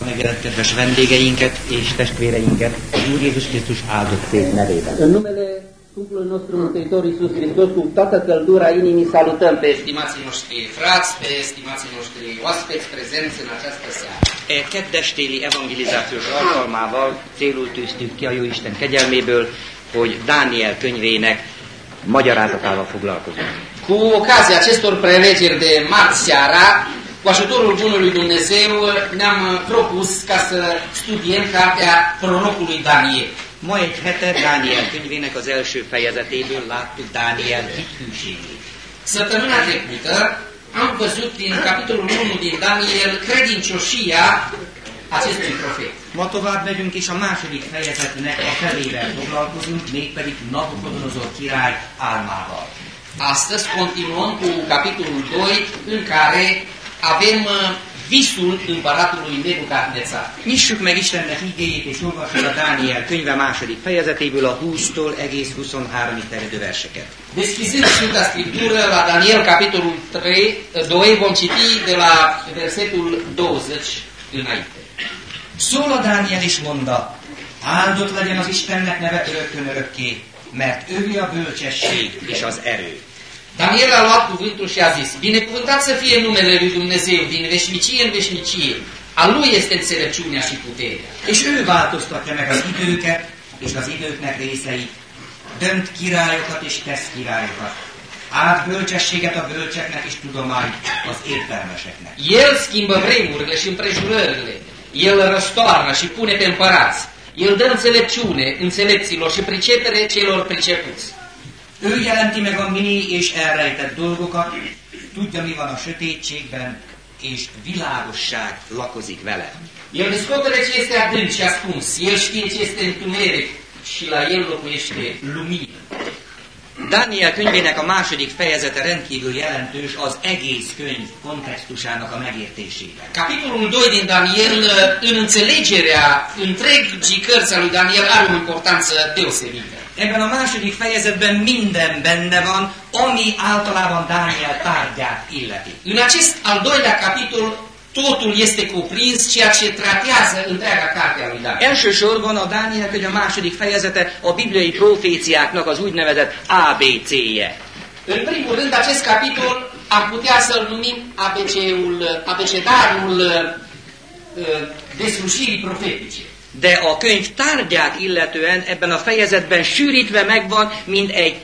a megjelent kedves vendégeinket és testvéreinket az Úr Jézus Krisztus áldott szép nevében. În numele Scumpului nostru Mântuitor Iisus Hristos, cu toată căldura inimii salutăm pe estimații noștri frați, pe estimații noștri oaspeți prezenți în această seară. E kedves téli evangelizációs alkalmával célul tűztük ki a Jóisten kegyelméből, hogy Dániel könyvének magyarázatával foglalkozunk. Cu ocazia acestor prelegeri de marți seara, cu ajutorul Bunului Dumnezeu ne-am propus ca să studiem cartea prorocului Daniel. Ma egy hete Dániel könyvének az első fejezetéből láttuk Dániel hithűségét. Săptămâna trecută am văzut din capitolul 1 din Daniel credincioșia acestui profet. Ma tovább megyünk, és a második fejezetnek a felével foglalkozunk, mégpedig Nabucodonosor király álmával. Astăzi continuăm cu capitolul 2 în care avem uh, visul împăratului Nebucadnețar. Nyissuk meg Istennek igéjét, és olvassuk a Dániel könyve második fejezetéből a 20-tól egész 23-ig terjedő verseket. Deschizând Sfânta Scriptură la Daniel, capitolul 3, 2, vom citi de la versetul 20 înainte. Szól a Dániel is mondta, áldott legyen az Istennek neve örökkön örökké, mert ővé a bölcsesség és az erő. Daniel a luat cuvântul și a zis, Binecuvântat să fie numele lui Dumnezeu din veșnicie în veșnicie. A lui este înțelepciunea și puterea. És ő változtatja meg az időket és az időknek részeit, dönt királyokat és tesz királyokat, át bölcsességet a bölcseknek és tudományt az értelmeseknek. El schimbă vremurile și împrejurările. El răstoarnă și pune pe împărați. El dă înțelepciune înțelepților și pricepere celor pricepuți. Ő jelenti meg a mély és elrejtett dolgokat, tudja, mi van a sötétségben, és világosság lakozik vele. El descoperă ce este adânc și ascuns. El știe ce este întuneric și la el locuiește lumină. Daniel könyvének a második fejezete rendkívül jelentős az egész könyv kontextusának a megértésében. Capitolul 2 din Daniel, în înțelegerea întregii cărți a lui Daniel, are o importanță deosebită. Ebben a második fejezetben minden benne van, ami általában Dániel tárgyát illeti. În acest al doilea capitol, totul este cuprins, ceea ce tratează întreaga carte a lui Daniel. Elsősorban a Dániel könyv a második fejezete a bibliai proféciáknak az úgynevezett ABC-je. În primul rând, acest capitol am putea să-l numim ABC-ul, abecedarul uh, deslușirii profetice. De a könyv tárgyát illetően ebben a fejezetben sűrítve megvan, mint egy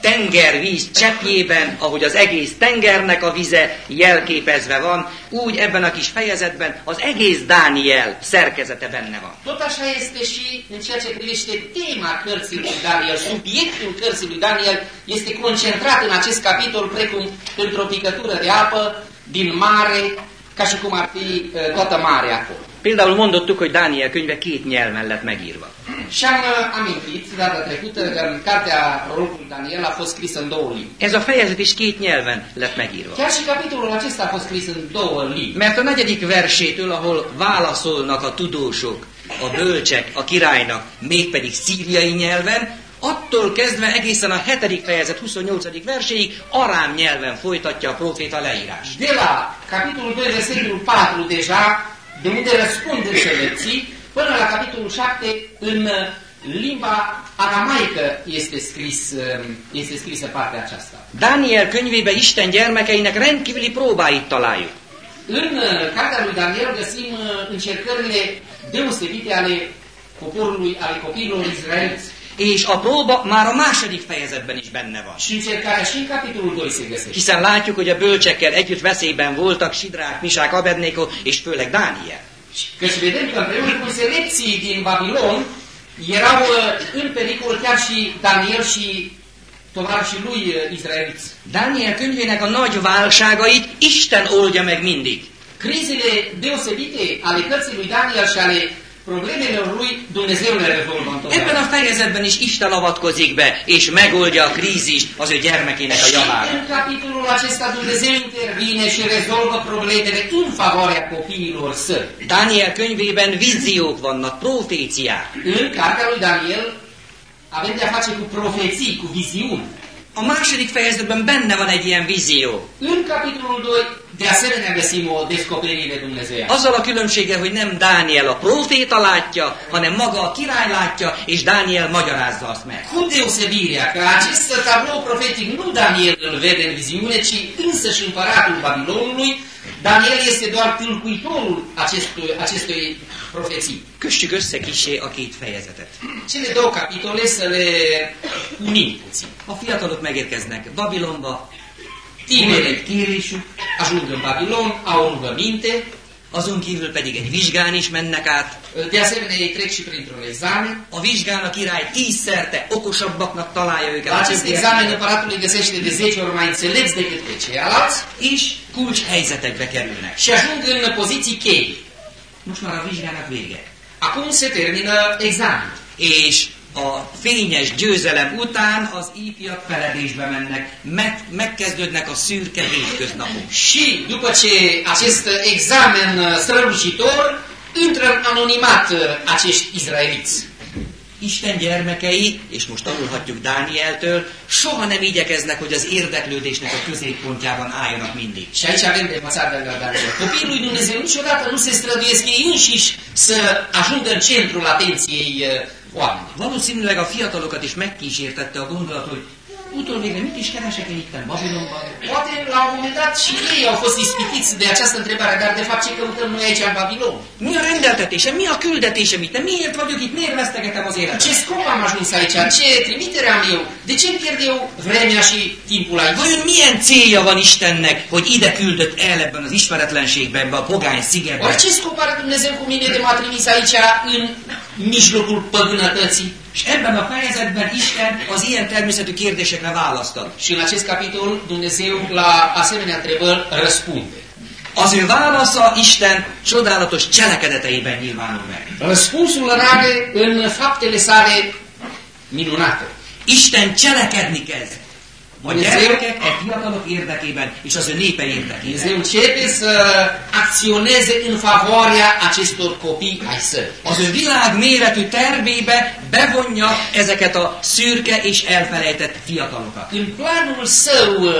tengervíz cseppjében, ahogy az egész tengernek a vize jelképezve van, úgy ebben a kis fejezetben az egész Dániel szerkezete benne van. Tot așa este și în ceea ce privește tema cărții lui Daniel. Subiectul cărții lui Daniel este concentrat în acest capitol precum într-o picătură de apă din mare, ca și cum ar fi uh, toată marea acolo. Például mondottuk, hogy Dániel könyve két nyelven lett megírva. Și am amintit data trecută că cartea prorocului Daniel a fost scrisă în două limbi. Ez a fejezet is két nyelven lett megírva. Chiar și capitolul acesta a fost scris în două limbi. Mert a negyedik versétől, ahol válaszolnak a tudósok, a bölcsek, a királynak, mégpedig szíriai nyelven, attól kezdve egészen a hetedik fejezet 28. verséig arám nyelven folytatja a proféta leírás. De la capitolul 2, versetul 4 deja, de unde răspund înțelepții, până la capitolul 7, în uh, limba aramaică este, scris, uh, este scrisă partea aceasta. Dániel könyvébe Isten gyermekeinek rendkívüli próbáit találjuk. În uh, cartea lui Daniel găsim încercările deosebite ale poporului, ale copiilor izraeliți. És a próba már a második fejezetben is benne van. Și încercarea și în capitolul 2 se găsește. Hiszen látjuk, hogy a bölcsekkel együtt veszélyben voltak Sidrák, Misák, Abednéko és főleg Dániel. Căci vedem că împreună cu selecții din Babilon erau în pericol chiar și Daniel și tovarășii lui uh, izraeliți. Dániel könyvének a nagy válságait Isten oldja meg mindig. Crizele deosebite ale cărții lui Daniel și ale problemele lui Dumnezeu le rezolvă Ebben a fejezetben is Isten avatkozik be, és megoldja a krízist az ő gyermekének a javára. în capitolul acesta Dumnezeu intervine și rezolvă problemele în favoarea copiilor săi. Dániel könyvében víziók vannak, proféciák. În cartea lui Daniel avem de-a face cu profeții, cu viziuni. A második fejezetben benne van egy ilyen vízió. În capitolul 2, de. Azzal a különbsége, hogy nem Dániel a proféta látja, hanem maga a király látja, és Dániel magyarázza azt meg. Cu deosebirea că acest tablou profetic nu Daniel îl vede în viziune, ci însăși împăratul Babilonului, Daniel este doar tâlcuitorul acestui, acestui profeții. Kössük össze kisé a két fejezetet. Cele două capitole să le unim puțin. A fiatalok megérkeznek Babilonba, van Tinerii egy kérésük, ajung în Babilon, au rugăminte, azon kívül pedig egy vizsgán is mennek át. de asemenea ei trec și printr-un examen. A vizsgán a király tízszerte okosabbaknak találja őket. La a acest examen împăratul îi găsește de 10 ori mai înțelepți decât pe ceilalți És kulcs helyzetekbe kerülnek. și ajung în poziții cheie. Most már a vizsgának vége. Acum se termină examenul. És a fényes győzelem után az ifjak feledésbe mennek, meg, megkezdődnek a szürke hétköznapok. Și după ce acest examen strălucitor, intră în anonimat acești izraeliți. Isten gyermekei, és most tanulhatjuk Dánieltől, soha nem igyekeznek, hogy az érdeklődésnek a középpontjában álljanak mindig. Și aici avem de învățat de la Daniel. Copiii lui Dumnezeu niciodată nu se străduiesc ei înșiși să ajungă în centrul atenției oamenilor. Valószínűleg a fiatalokat is megkísértette a gondolat, hogy utolvégre mit is keresek én itten Babilonban? Poate la un moment dat și ei au fost ispitiți de această întrebare, dar de fapt ce căutăm noi aici în Babilon? Mi a rendeltetésem, mi a küldetésem itt? Miért vagyok itt? Miért vesztegetem az életet? ce scop am ajuns aici? Ce trimitere am eu? De ce îmi pierd eu vremea și timpul aici? Vajon milyen célja van Istennek, hogy ide küldött el ebben az ismeretlenségben, ebben a pogány szigetben? Ori ce scop are Dumnezeu cu mine de m-a trimis aici în mijlocul păgânătății? És ebben a fejezetben Isten az ilyen természetű kérdésekre választad. Și în acest capitol Dumnezeu la asemenea întrebări răspunde. Az ő válasza Isten csodálatos cselekedeteiben nyilvánul meg. Răspunsul are în faptele sale minunate. Isten cselekedni kezd. A gyerekek, e fiatalok érdekében, és az ő népe érdekében. Dumnezeu începe să acționeze în favoarea acestor copii ai săi. Az ő világ méretű tervébe bevonja ezeket a szürke és elfelejtett fiatalokat. În planul său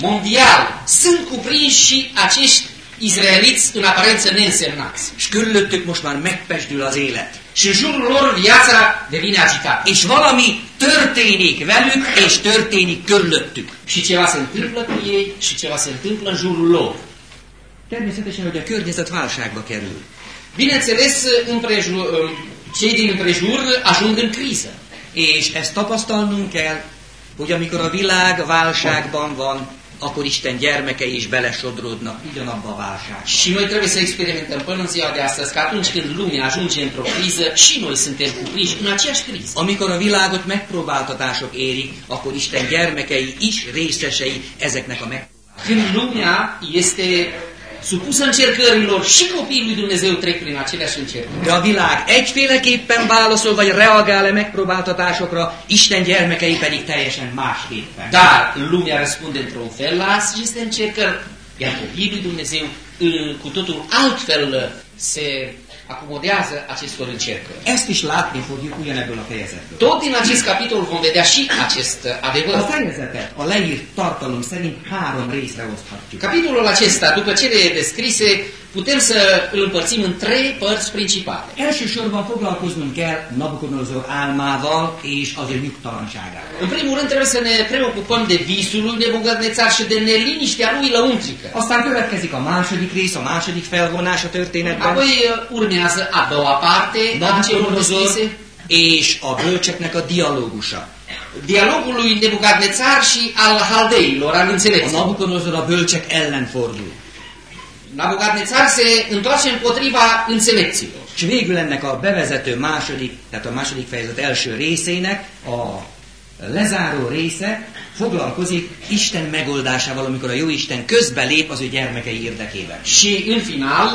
mondial sunt cuprinși și acești izraeliți în aparență neînsemnați. És körülöttük most már megpesdül az élet. Și în jurul lor viața devine agitată. És valami történik velük, és történik körülöttük. Și ceva se întâmplă cu ei și ceva se întâmplă în jurul lor. Természetesen, hogy a környezet válságba kerül. Bineînțeles, împrejur, cei din împrejur ajung în criză. És ezt tapasztalnunk kell, hogy amikor a világ válságban van, akkor Isten gyermekei is belesodródnak ugyanabba a válságba. Și noi trebuie să experimentăm până în ziua de astăzi că atunci când lumea ajunge într-o criză, și noi suntem cuprinși în aceeași criză. Amikor a világot megpróbáltatások érik, akkor Isten gyermekei is részesei ezeknek a megpróbáltatásoknak. Când lumea este supusă încercărilor și copiii lui Dumnezeu trec prin aceleași încercări. De a világ egyféleképpen válaszol, vagy reagál-e megpróbáltatásokra, Isten gyermekei pedig teljesen másképpen. Dar lumea răspunde într-un fel la aceste încercări, iar copiii lui Dumnezeu cu totul altfel se acomodează acestor încercări. Ezt is látni fogjuk ugyanebből a fejezetből. Tot din acest capitol vom vedea și acest A adevăr. fejezetet a leírt tartalom szerint három részre oszthatjuk. Capitolul acesta, după cele descrise, putem să îl împărțim în trei părți principale. Elsősorban foglalkoznunk kell Nabukodonozor álmával és az ő nyugtalanságával. În primul rând trebuie să ne preocupăm de visul lui Nebuchadnezzar și de neliniștea lui lăuntrică. Aztán következik a második rész, a második felvonás a történetben, Apoi uh, urmează a doua parte a descrise, és a bölcseknek a dialógusa. dialogul lui Nebuchadnezzar și al haldeilor, al înțelepților. Nabukodonozor a bölcsek ellen fordul. Nabucadnețar se întoarce împotriva înțelepților. És végül ennek a bevezető második, tehát a második fejezet első részének a lezáró része foglalkozik Isten megoldásával, amikor a jó Isten közbelép az ő gyermekei érdekében. Și în final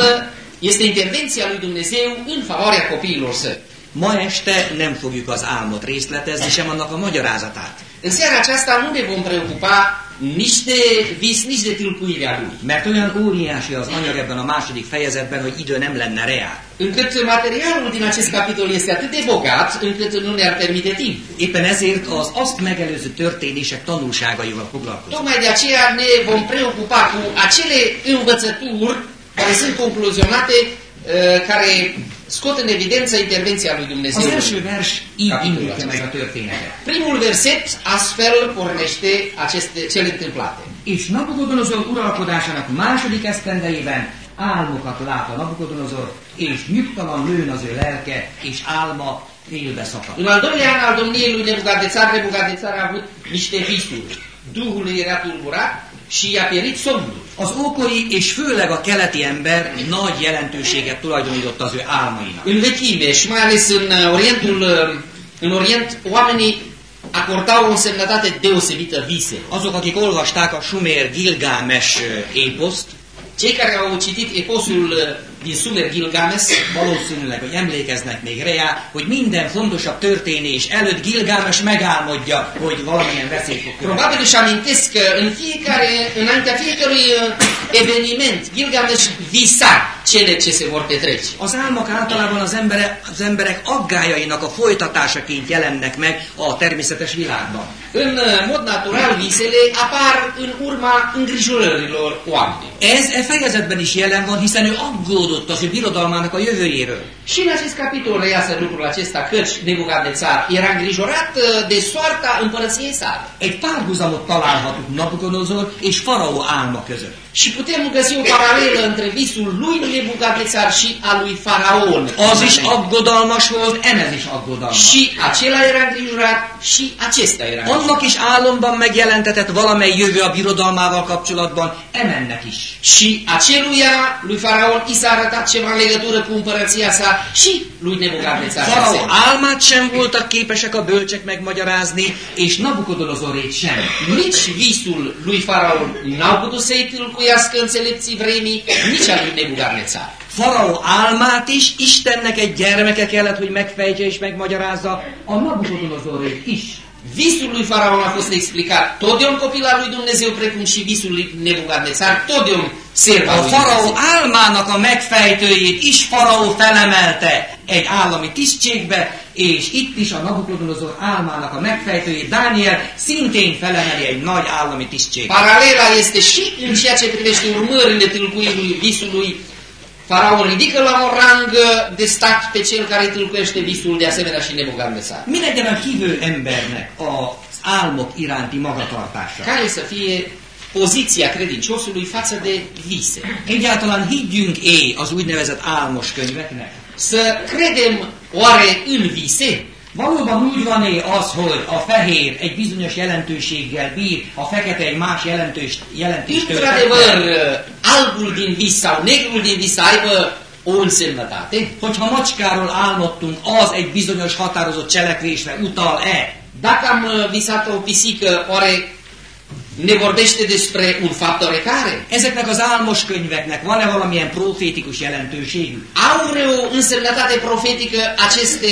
este intervenția lui Dumnezeu în favoarea copiilor săi. Ma este nem fogjuk az álmot részletezni, sem annak a magyarázatát. În seara aceasta nu ne vom preocupa nici de vis, nici de tâlcuirea lui. Mert olyan óriási az anyag ebben a második fejezetben, hogy idő nem lenne reál. Încât materialul din acest capitol este atât de bogat, încât nu ne-ar permite timp. Éppen ezért az azt megelőző történések tanulságaival foglalkozunk. Tocmai de aceea ne vom preocupa cu acele învățături care sunt concluzionate, uh, care scot în evidență intervenția lui Dumnezeu. Az első vers így Capitolul indítja meg acesta. a történetet. Primul verset astfel pornește aceste, cele întâmplate. És Nabukodonozor uralkodásának második esztendejében álmokat lát a Nabukodonozor, és nyugtalan lőn az ő lelke, és álma félbe szakad. În al doilea an al domniei lui Nebucadețar, Nebucadețar a avut niște visuri. Duhul lui era tulburat pierit somnul. Az ókori és főleg a keleti ember nagy jelentőséget tulajdonított az ő álmainak. În vechime și mai ales în Orientul, în Orient, oamenii acordau o însemnătate deosebită vise. Azok, akik olvasták a Sumer Gilgames ö, époszt, Cei care au citit eposul din Sumer Gilgames valószínűleg, hogy emlékeznek még rá, hogy minden fontosabb történés előtt Gilgames megálmodja, hogy valamilyen veszély fog következni. Probabil își amintesc că în fiecare, înaintea fiecărui eveniment, Gilgamesh visa cele ce se vor petrece. Az álmok általában az emberek, az emberek aggájainak a folytatásaként jelennek meg a természetes világban. În uh, mod natural, visele apar în urma îngrijorărilor oamenilor. Ez e fejezetben is jelen van, hiszen ő aggódott az ő birodalmának a jövőjéről. Și în acest capitol reiasă lucrul acesta, căci Nebucadnețar era îngrijorat uh, de soarta împărăției sale. Egy párhuzamot találhatunk Nabukodonozor és Faraó álma között. Și putem găsi o paralelă între visul lui Nebucadnețar și al lui Faraon. Az is aggodalmas volt, Emez is aggodalmas. Și acela era îngrijorat și acesta era. Annak is álomban megjelentetett valamely jövő a birodalmával kapcsolatban, Emennek is. Și aceluia lui Faraon i s-a arătat ceva în legătură cu împărăția sa și lui Nebucadnețar. de Faraó álmát sem voltak képesek a bölcsek megmagyarázni, és Nabukodonozorét sem. Nici visul lui Faraon n-au putut să-i tâlcuiască înțelepții vremii, nici al lui Nebucadnețar. Faraó álmát is Istennek egy gyermeke kellett, hogy megfejtse és megmagyarázza, a Nabukodonozorét is. Visul lui Faraon a fost explicat tot de un copil al lui Dumnezeu, precum și visul lui Nebucadnețar, tot de un serv al A faraó álmának a megfejtőjét is faraó felemelte egy állami tisztségbe, és itt is a Nabukodonozor álmának a megfejtőjét Dániel szintén felemeli egy nagy állami tisztségbe. Paralela este și în ceea ce privește urmările tâlcuirii visului. Faraon ridică la un rang de stat pe cel care tâlcuiește visul, de asemenea și Nebucadnețar. Mi legyen a hívő embernek az álmok iránti magatartása? Care să fie poziția credinciosului față de vise? Egyáltalán higgyünk-é az úgynevezett álmos könyveknek? Să credem oare în vise? Valóban úgy van-e az, hogy a fehér egy bizonyos jelentőséggel bír, a fekete egy más jelentős, jelentést Într-adevăr, albul din vis sau negrul din vis aibă o însemnătate? Hogyha macskáról álmodtunk, az egy bizonyos határozott cselekvésre utal-e? Dacă am visat o pisică, oare ne vorbește despre un fapt oarecare? Ezeknek az álmos könyveknek van-e valamilyen profétikus jelentőségük? Au vreo însemnătate profetică aceste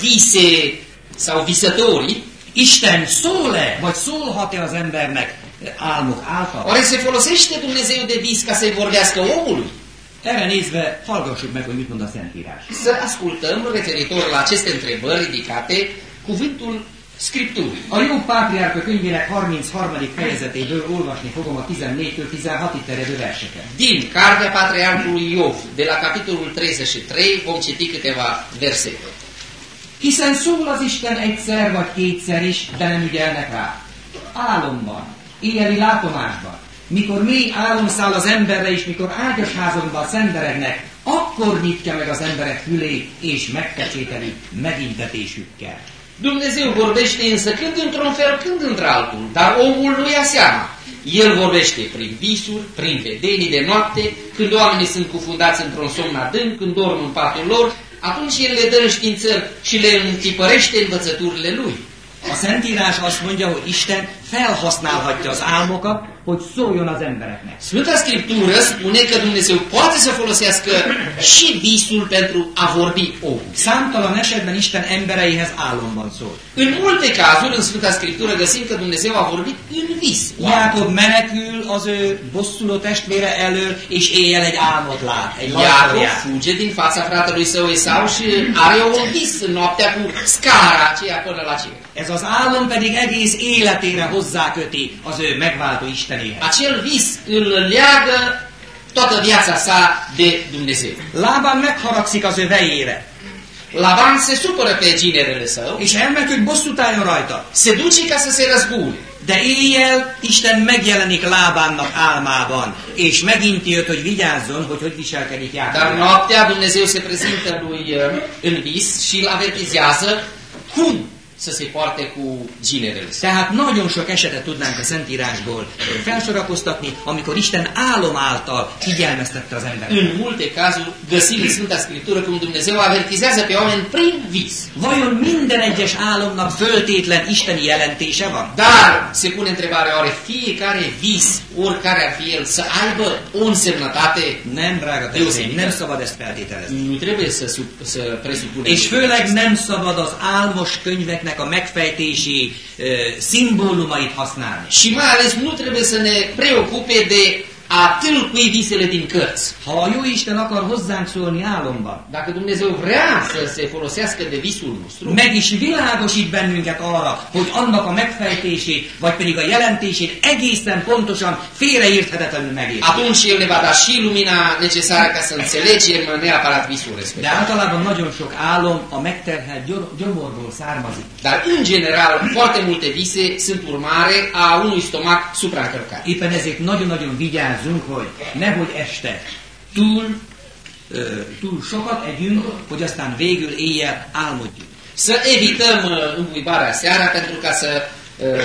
vise sau visătorii? Isten szól-e, vagy szólhat-e az embernek álmok által? Oare se folosește Dumnezeu de vis ca să-i vorbească omului? Erre nézve hallgassuk meg, hogy mit mond a Szentírás. Să ascultăm referitor la aceste întrebări ridicate cuvântul Scripturii. A Jobb Pátriárka könyvének 33. fejezetéből olvasni fogom a 14-től 16-ig terjedő verseket. Din Cartea Patriarhului Iov, de la capitolul 33, vom citi câteva versete. Hiszen szól az Isten egyszer vagy kétszer is, de nem ügyelnek rá. Álomban, éjjeli látomásban, mikor mély álom száll az emberre, és mikor ágyas házonban szenderegnek, akkor nyitja meg az emberek fülét, és megpecsételi megintetésükkel. Dumnezeu vorbește însă când într-un fel, când într-altul, dar omul nu ia seama. El vorbește prin visuri, prin vedenii de noapte, când oamenii sunt cufundați într-un somn adânc, când dorm în patul lor, atunci El le dă înștiințări și le întipărește învățăturile Lui. A Szentírás azt mondja, hogy Isten felhasználhatja az álmokat, hogy szóljon az embereknek. Sfânta Scriptură spune că Dumnezeu poate să folosească și visul pentru a vorbi omul. Számtalan esetben Isten embereihez álomban szól. În multe cazuri, în Sfânta Scriptură, găsim că Dumnezeu a vorbit în vis. Jákob menekül az ő bosszuló testvére elől, és éjjel egy álmot lát. Egy Iacob fuge din fața fratelui său Esau și are un vis noaptea cu scara aceea până la cer. Ez az álom pedig egész életére hozzáköti az ő megváltó Istenéhez. Acel vis îl leagă toată viața sa de Dumnezeu. Lában megharagszik az ő vejére, Laban se supără pe ginerele său, és hogy bosszút álljon rajta. se duce ca să se răzbune. De éjjel Isten megjelenik Lábánnak álmában, és meginti őt, hogy vigyázzon, hogy hogy viselkedik Dar Jákob. noaptea Dumnezeu se prezintă lui uh, în vis și îl avertizează cum să se poarte cu ginerele său. Tehát nagyon sok esetet tudnánk a Szentírásból felsorakoztatni, amikor Isten álom által figyelmeztette az embert. În multe cazuri găsim în Sfânta Scriptură cum Dumnezeu avertizează pe oameni prin vis. Vajon minden egyes álomnak föltétlen isteni jelentése van? Dar se pune întrebarea, oare fiecare vis, oricare ar fi el, să aibă o însemnătate? Nem, drága testvéreim, nem szabad ezt feltételezni. Nu trebuie să, să presupunem. És főleg nem szabad az álmos könyveknek a megfejtési ö, szimbólumait használni. Și mai ales nu trebuie să ne preocupe de a tâlcui visele din cărți. Ha a jó Isten akar hozzánk szólni álomban, Dacă Dumnezeu vrea să se folosească de visul nostru, meg is világosít bennünket arra, hogy annak a megfejtését, vagy pedig a jelentését egészen pontosan félreérthetetlenül megértjük. atunci El ne va da și lumina necesară ca să înțelegem neapărat visul De respectiv. általában nagyon sok álom a megterhelt gyomorból származik. Dar, în general, foarte multe vise sunt urmare a unui stomac supraîncărcat. Éppen ezért nagyon-nagyon vigyázzunk, hogy nehogy este túl, ö, túl sokat együnk, hogy aztán végül éjjel álmodjunk. Să evităm îmbuibarea seara pentru ca să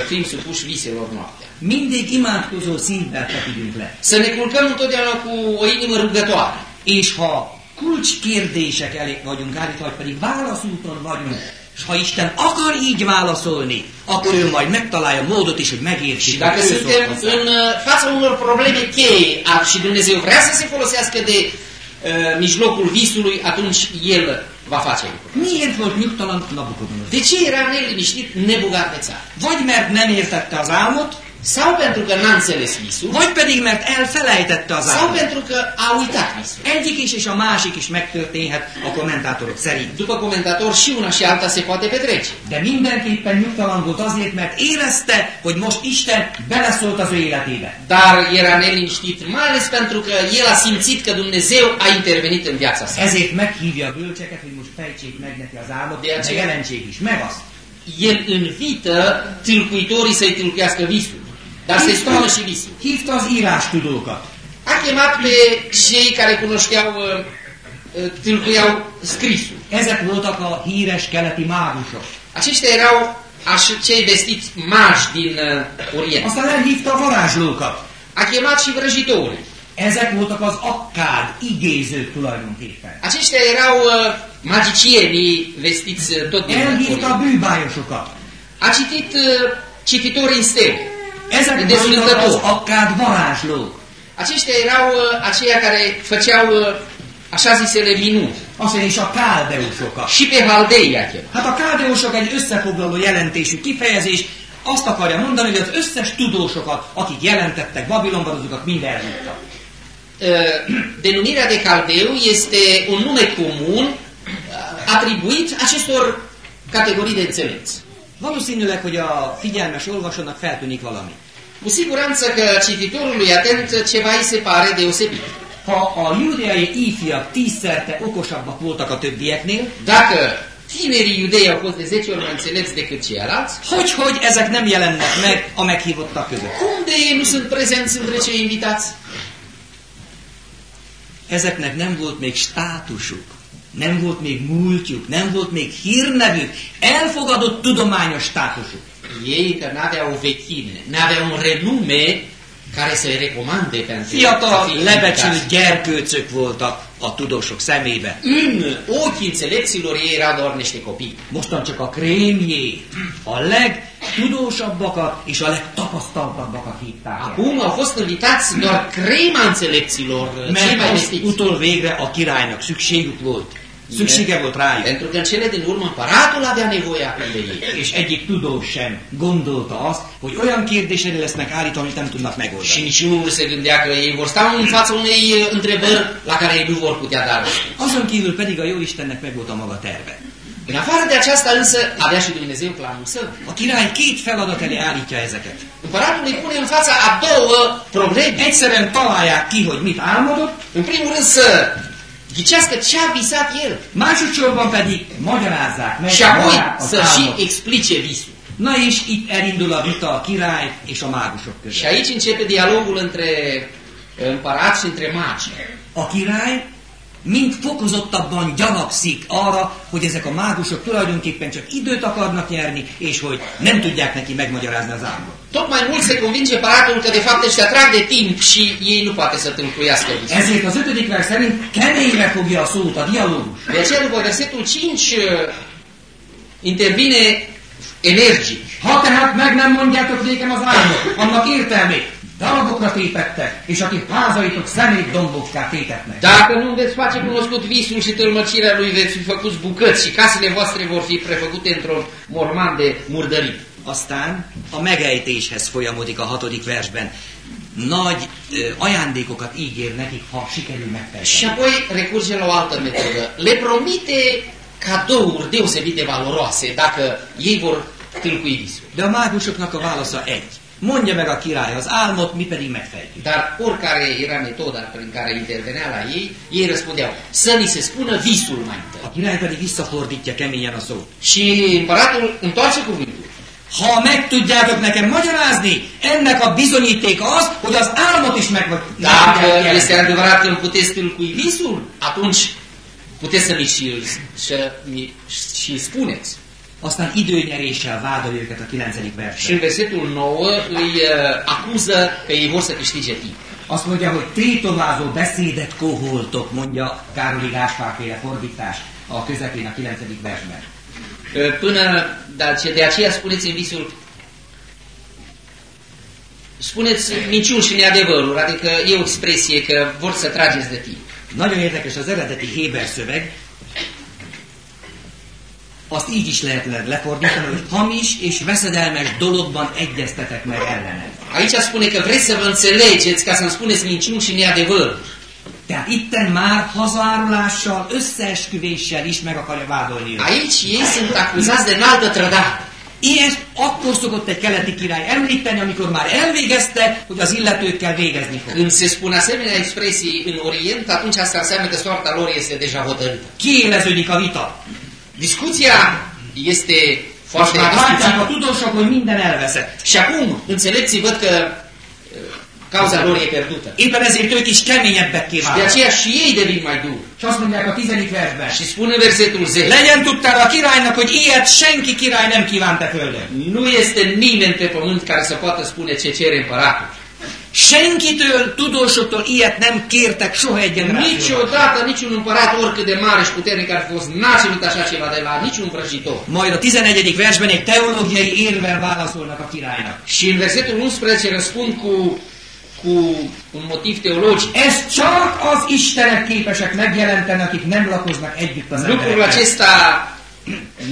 fim supuși viselor noaptea. Mindig imádkozó szívvel feküdjünk le. Să ne culcăm întotdeauna cu o inimă rugătoare. És ha kulcskérdések elé vagyunk állítva, vagy pedig válaszúton vagyunk, és ha Isten akar így válaszolni, akkor ő majd megtalálja módot is, hogy Și megértsük, dacă suntem în uh, fața unor probleme cheie și Dumnezeu vrea să se folosească de uh, mijlocul visului, atunci El va face lucrul. Miért volt nyugtalan Nabukodonozor? De ce era neliniștit, nebugarnețat? Vagy mert nem értette az álmot, Sau pentru că n-a înțeles visul, vagy pedig mert elfelejtette az sau álmot. pentru că a uitat visul. Egyik is és a másik is megtörténhet a kommentátorok szerint. După comentator, și una și alta se poate petrece. De mindenképpen nyugtalan volt azért, mert érezte, hogy most Isten beleszólt az ő életébe. Dar era neliniștit, mai ales pentru că el a simțit că Dumnezeu a intervenit în viața sa. Ezért meghívja a bölcseket, hogy most fejtsék meg neki az álmot, De de jelentsék is meg azt. El invită tâlcuitorii să-i tâlcuiască visul, dar să-i spună și visul. Hívta az írástudókat. A chemat pe cei care cunoșteau, uh, uh, tâlcuiau scrisul. Ezek voltak a híres keleti mágusok. Aceștia erau așa, cei vestiți magi din uh, Orient. Aztán elhívta a varázslókat. A chemat și vrăjitorii. Ezek voltak az akkád, igézők tulajdonképpen. Aceștia erau uh, magicienii vestiți uh, tot din Elhívta a bűbájosokat. A citit uh, cititorii în stele. Ezek voltak az akkád varázslók. Aceștia erau aceia care făceau așa zisele minuni. Azt és a káldeusokat. Și pe Haldei a chemat. Hát a káldeusok egy összefoglaló jelentésű kifejezés, azt akarja mondani, hogy az összes tudósokat, akik jelentettek Babilonban, azokat mind elhívta. Denumirea de caldeu este un nume comun atribuit acestor categorii de înțelepți. Valószínűleg, hogy a figyelmes olvasónak feltűnik valami. Cu siguranță că cititorului atent ceva îi se pare deosebit. Ha a judeai ifjak tízszerte okosabbak voltak a többieknél, Dacă tinerii iudei au fost de 10 ori mai înțelepți decât ceilalți, hogy, hogy ezek nem jelennek meg a meghívottak között? cum de ei nu sunt prezenți între cei invitați? Ezeknek nem volt még státusuk, nem volt még múltjuk, nem volt még hírnevük, elfogadott tudományos státusuk. Ei că n-aveau vechime, n-aveau un renume care să-i recomande pentru Fiatal, invitați. gyerkőcök voltak a tudósok szemébe. În ochii înțelepților ei erau doar niște copii. Mostan csak a krémjé, a legtudósabbakat és a legtapasztaltabbakat hívták. Acum au fost invitați doar crema înțelepților, cei Mert mai utol végre a királynak szükségük volt. Szüksége volt rájuk. Pentru că în cele din urmă împăratul avea nevoie acum de ei. És egyik tudós sem gondolta azt, hogy olyan kérdésre lesznek állítva, amit nem tudnak Și megoldani. niciunul se gândea că ei vor sta în fața unei uh, întrebări la care ei nu vor putea da răspuns. Azon kívül pedig a jó Istennek meg volt a maga terve. În afară de aceasta însă avea și Dumnezeu planul său. A király két feladat elé állítja ezeket. Împăratul îi pune în fața a două probleme. Egyszerűen találják ki, hogy mit álmodott, În primul rând să ghicească ce a visat el másodszorban pedig magyarázzák meg și apoi să și explice visul. Na és itt elindul a vita a király és a mágusok Și között. aici începe dialogul între împărat și între magi. A király mind fokozottabban gyanakszik arra, hogy ezek a mágusok tulajdonképpen csak időt akarnak nyerni, és hogy nem tudják neki megmagyarázni az álmot. Tot mai mult se convinge împăratul că de fapt ăștia trag de timp și ei nu poate să tâlcuiască visul. Ezért az ötödik vers szerint keményre fogja a szót, a dialógus. De aceea după versetul 5 uh, intervine energic. Ha tehát meg nem mondjátok nékem az álmot, annak értelmét, darabokra tépettek, és akik házaitok szemét dombokká tétetnek. Dacă nu veți face cunoscut visul și tălmăcirea lui, veți fi făcuți bucăți și casele voastre vor fi prefăcute într-un morman de murdărit. Aztán a megejtéshez folyamodik a hatodik versben. Nagy ö, ajándékokat ígér nekik, ha sikerül Și megfejteni. apoi recurge la o altă metodă. Le promite cadouri deosebit de valoroase dacă ei vor tâlcui visul. De a mágusoknak a válasza egy. Mondja meg a király az álmot, mi pedig megfejtjük. Dar oricare era metoda prin care intervenea la ei, ei răspundeau să ni se spună visul mai întâi. A király pedig visszafordítja keményen a szót. Și împăratul întoarce cuvântul. Ha meg tudjátok nekem magyarázni, ennek a bizonyítéka az, hogy az álmot is meg Dacă este adevărat că îmi puteți tâlcui visul, atunci puteți să mi și, mi și spuneți. Aztán időnyeréssel vádolja őket a kilencedik Și versben. în versetul 9 îi uh, acuză că ei vor să câștige timp. Azt mondja, hogy tétovázó beszédet kóholtok, mondja Károli Gáspárféle fordítás a közepén a kilencedik versben. Uh, Până de ace- de aceea spuneți în visul spuneți minciuni și neadevăruri, adică e o expresie că vor să trageți de timp. Nagyon érdekes az eredeti Héber szöveg, azt így is lehet le- lefordítani, hogy hamis és veszedelmes dologban egyeztetek meg ellenem. Aici spune că vreți să vă înțelegeți ca să-mi spuneți minciuni și neadevăruri. Tehát itten már hazárulással, összeesküvéssel is meg akarja vádolni őket. Aici ei sunt acuzați de înaltă trădare. Ilyet akkor szokott egy keleti király említeni, amikor már elvégezte, hogy az illetőkkel végezni fog. Când se spun asemenea expresii în Orient, atunci asta înseamnă că soarta lor este deja hotărâtă. Kiéleződik a vita. Discuția este Most foarte már látják a astută. tudósok, hogy minden elveszett. Și acum, înțelepții văd că uh, cauza lor e pierdută. Éppen ezért ők is keményebbek Și de kívánnak. aceea și ei devin mai duri. És azt mondják a tizedik versben. Și spune în versetul 10. Legyen tudtára a királynak, hogy ilyet senki király nem kívánt e földön. Nu este nimeni pe pământ care să poată spune ce cere împăratul. Senkitől, tudósoktól ilyet nem kértek soha egy generációban. Niciodată niciun împărat, oricât de mare și puternic ar fi fost, n-a cerut așa ceva de la niciun vrăjitor. Majd a 11. versben egy teológiai érvel válaszolnak a királynak. Și în versetul 11 răspund cu, cu un motiv teologic. Ezt csak az Istenek képesek megjelenteni, akik nem lakoznak együtt az Lucrul acesta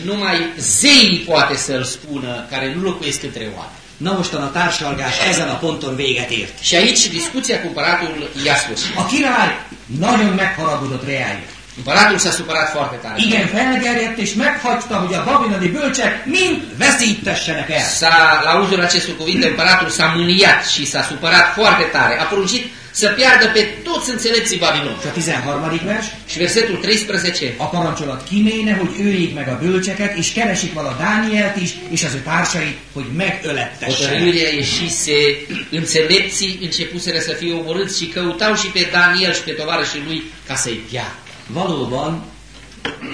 numai zeii poate să-l spună, care nu locuiesc între oameni. Na mostan a társalgás ezen a ponton véget ért. Și aici discuția cu împăratul i-a sfârșit. A király nagyon megharagudott reájuk. Împăratul s-a supărat foarte tare. Igen, felgerjedt és meghagyta, hogy a babiloni bölcsek mind veszítessenek el. S-a, la auzul acestor cuvinte, împăratul s-a mâniat și s-a supărat foarte tare. A poruncit să piardă pe toți înțelepții Babilon. És a 13. vers, Și versetul 13. a parancsolat kiméne, hogy öljék meg a bölcseket, és keresik vala Dánielt is, és az ő társait, hogy megölettessenek. Hotărârea ieșise, înțelepții începuseră să fie omorâți și căutau și pe Daniel și pe tovarășii lui ca să-i piardă. Valóban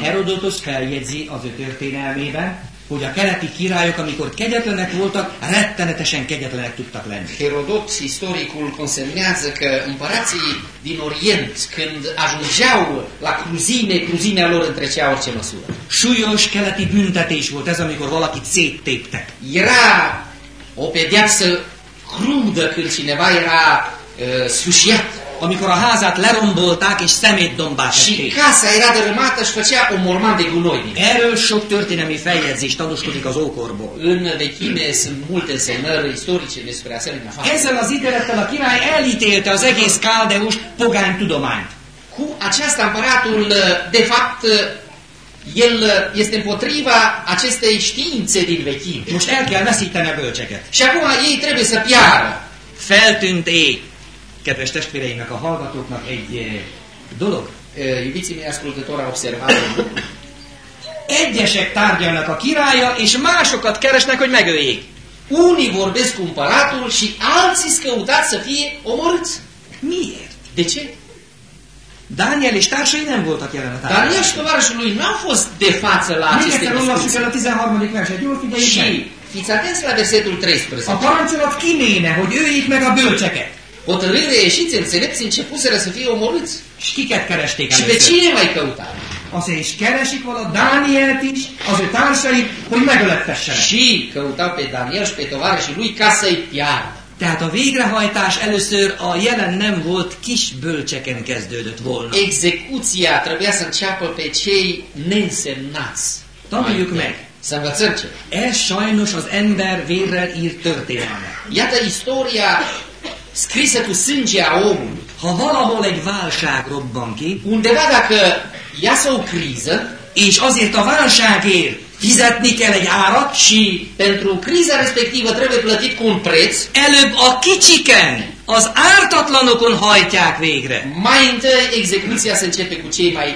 Herodotos feljegyzi az ő történelmében, hogy a keleti királyok, amikor kegyetlenek voltak, rettenetesen kegyetlenek tudtak lenni. Herodot, istoricul, consemnează că împărații din Orient, când ajungeau la cruzime, cruzimea lor întrecea orice măsură. Súlyos keleti büntetés volt ez, amikor valakit széttéptek. Era o pedeapsă crudă când cineva era uh, sfâșiat. Amikor a házát lerombolták és szemétdombá Și tették. casa era dărâmată și făcea un morman de gunoi. Erről sok történelmi feljegyzés tanúskodik az ókorból. În vechime sunt multe semnări istorice despre asemenea fapte. Ezzel az ítélettel a király elítélte az egész káldeus pogány tudományt. Cu aceasta împăratul, de fapt, el este împotriva acestei științe din vechime. Most el kell veszíteni a bölcseket. Și acum ei trebuie să piară. Feltűnt ég, kedves testvéreimnek, a hallgatóknak egy eh, dolog. Eh, Iubiții mei ascultători au observat. Egyesek tárgyalnak a királya, és másokat keresnek, hogy megöljék. Unii vorbesc cu împăratul și alții să fie omorâți. Miért? De ce? Dániel és társai nem voltak jelen a Daniel și tárgyalásban. tovarășul lui n-au fost de față la aceste egyszer olvassuk el a 13. verset, jól figyeljük meg. Fiți atenți la versetul 13. A parancsolat kiméne, hogy öljék meg a bölcseket. Hotărâre ieșiți înțelepți începuseră să fie omorâți. És kiket keresték Și pe először? cine mai căutau? Azért is keresik vala Dánielt is, az ő társait, hogy megölettessenek. Și căutau pe Daniel și pe tovarășii lui ca să-i piardă. Tehát a végrehajtás először a jelen nem volt kis bölcseken kezdődött volna. Execuția trebuia să înceapă pe cei neînsemnați. Tanuljuk meg. Să învățăm ce. Ez sajnos az ember vérrel írt történelme. Iată istoria scrisă cu sânge a omului. Ha valahol egy válság robban ki, Undeva dacă iasă o criză és azért a válságért fizetni kell egy árat, și pentru criza respectivă trebuie plătit cu un preț, előbb a kicsiken, az ártatlanokon hajtják végre. mai întâi execuția se începe cu cei mai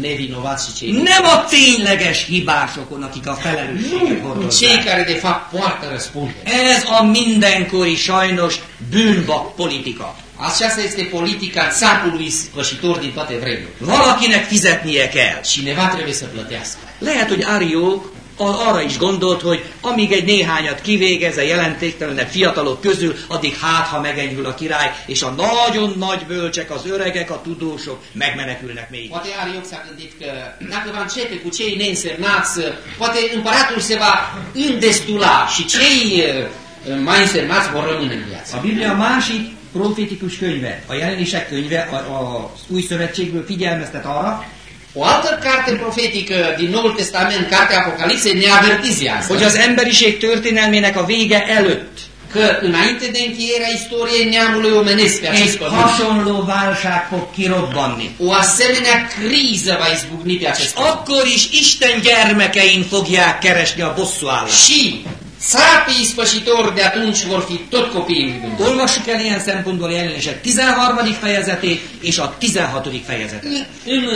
nevinovați și cei Nem a tényleges hibásokon, akik a felelősséget cu cei hordozzák. care de fapt poartă răspundere. Ez a mindenkori sajnos bűnbak politika. Aceasta este politica țapului spășitor din toate vremurile. Valakinek fizetnie kell. Cineva trebuie să plătească. Lehet, hogy Arió arra is gondolt, hogy amíg egy néhányat kivégez a jelentéktelenebb fiatalok közül, addig hát, ha megenyhül a király, és a nagyon nagy bölcsek, az öregek, a tudósok megmenekülnek még. Poate Arioc s-a gândit că dacă va începe cu cei neînsemnați, poate împăratul se va îndestula și cei mai însemnați vor rămâne în viață. A Biblia másik profétikus könyve, a jelenések könyve, a, a új szövetségből figyelmeztet arra, O altă carte profetică din Noul Testament, cartea Apocalipsei, ne avertizează hogy az emberiség történelmének a vége előtt că înainte de încheierea istoriei neamului omenesc pe acest pământ, hasonló válság fog kirobbanni. o asemenea criză va izbucni pe acest pământ. Akkor is Isten gyermekein fogják keresni a bosszúállást. Și spășitori de atunci vor fi tot copiii lui. Olvassuk el ilyen szempontból a jelenések 13. fejezetét és a 16. fejezetet. În,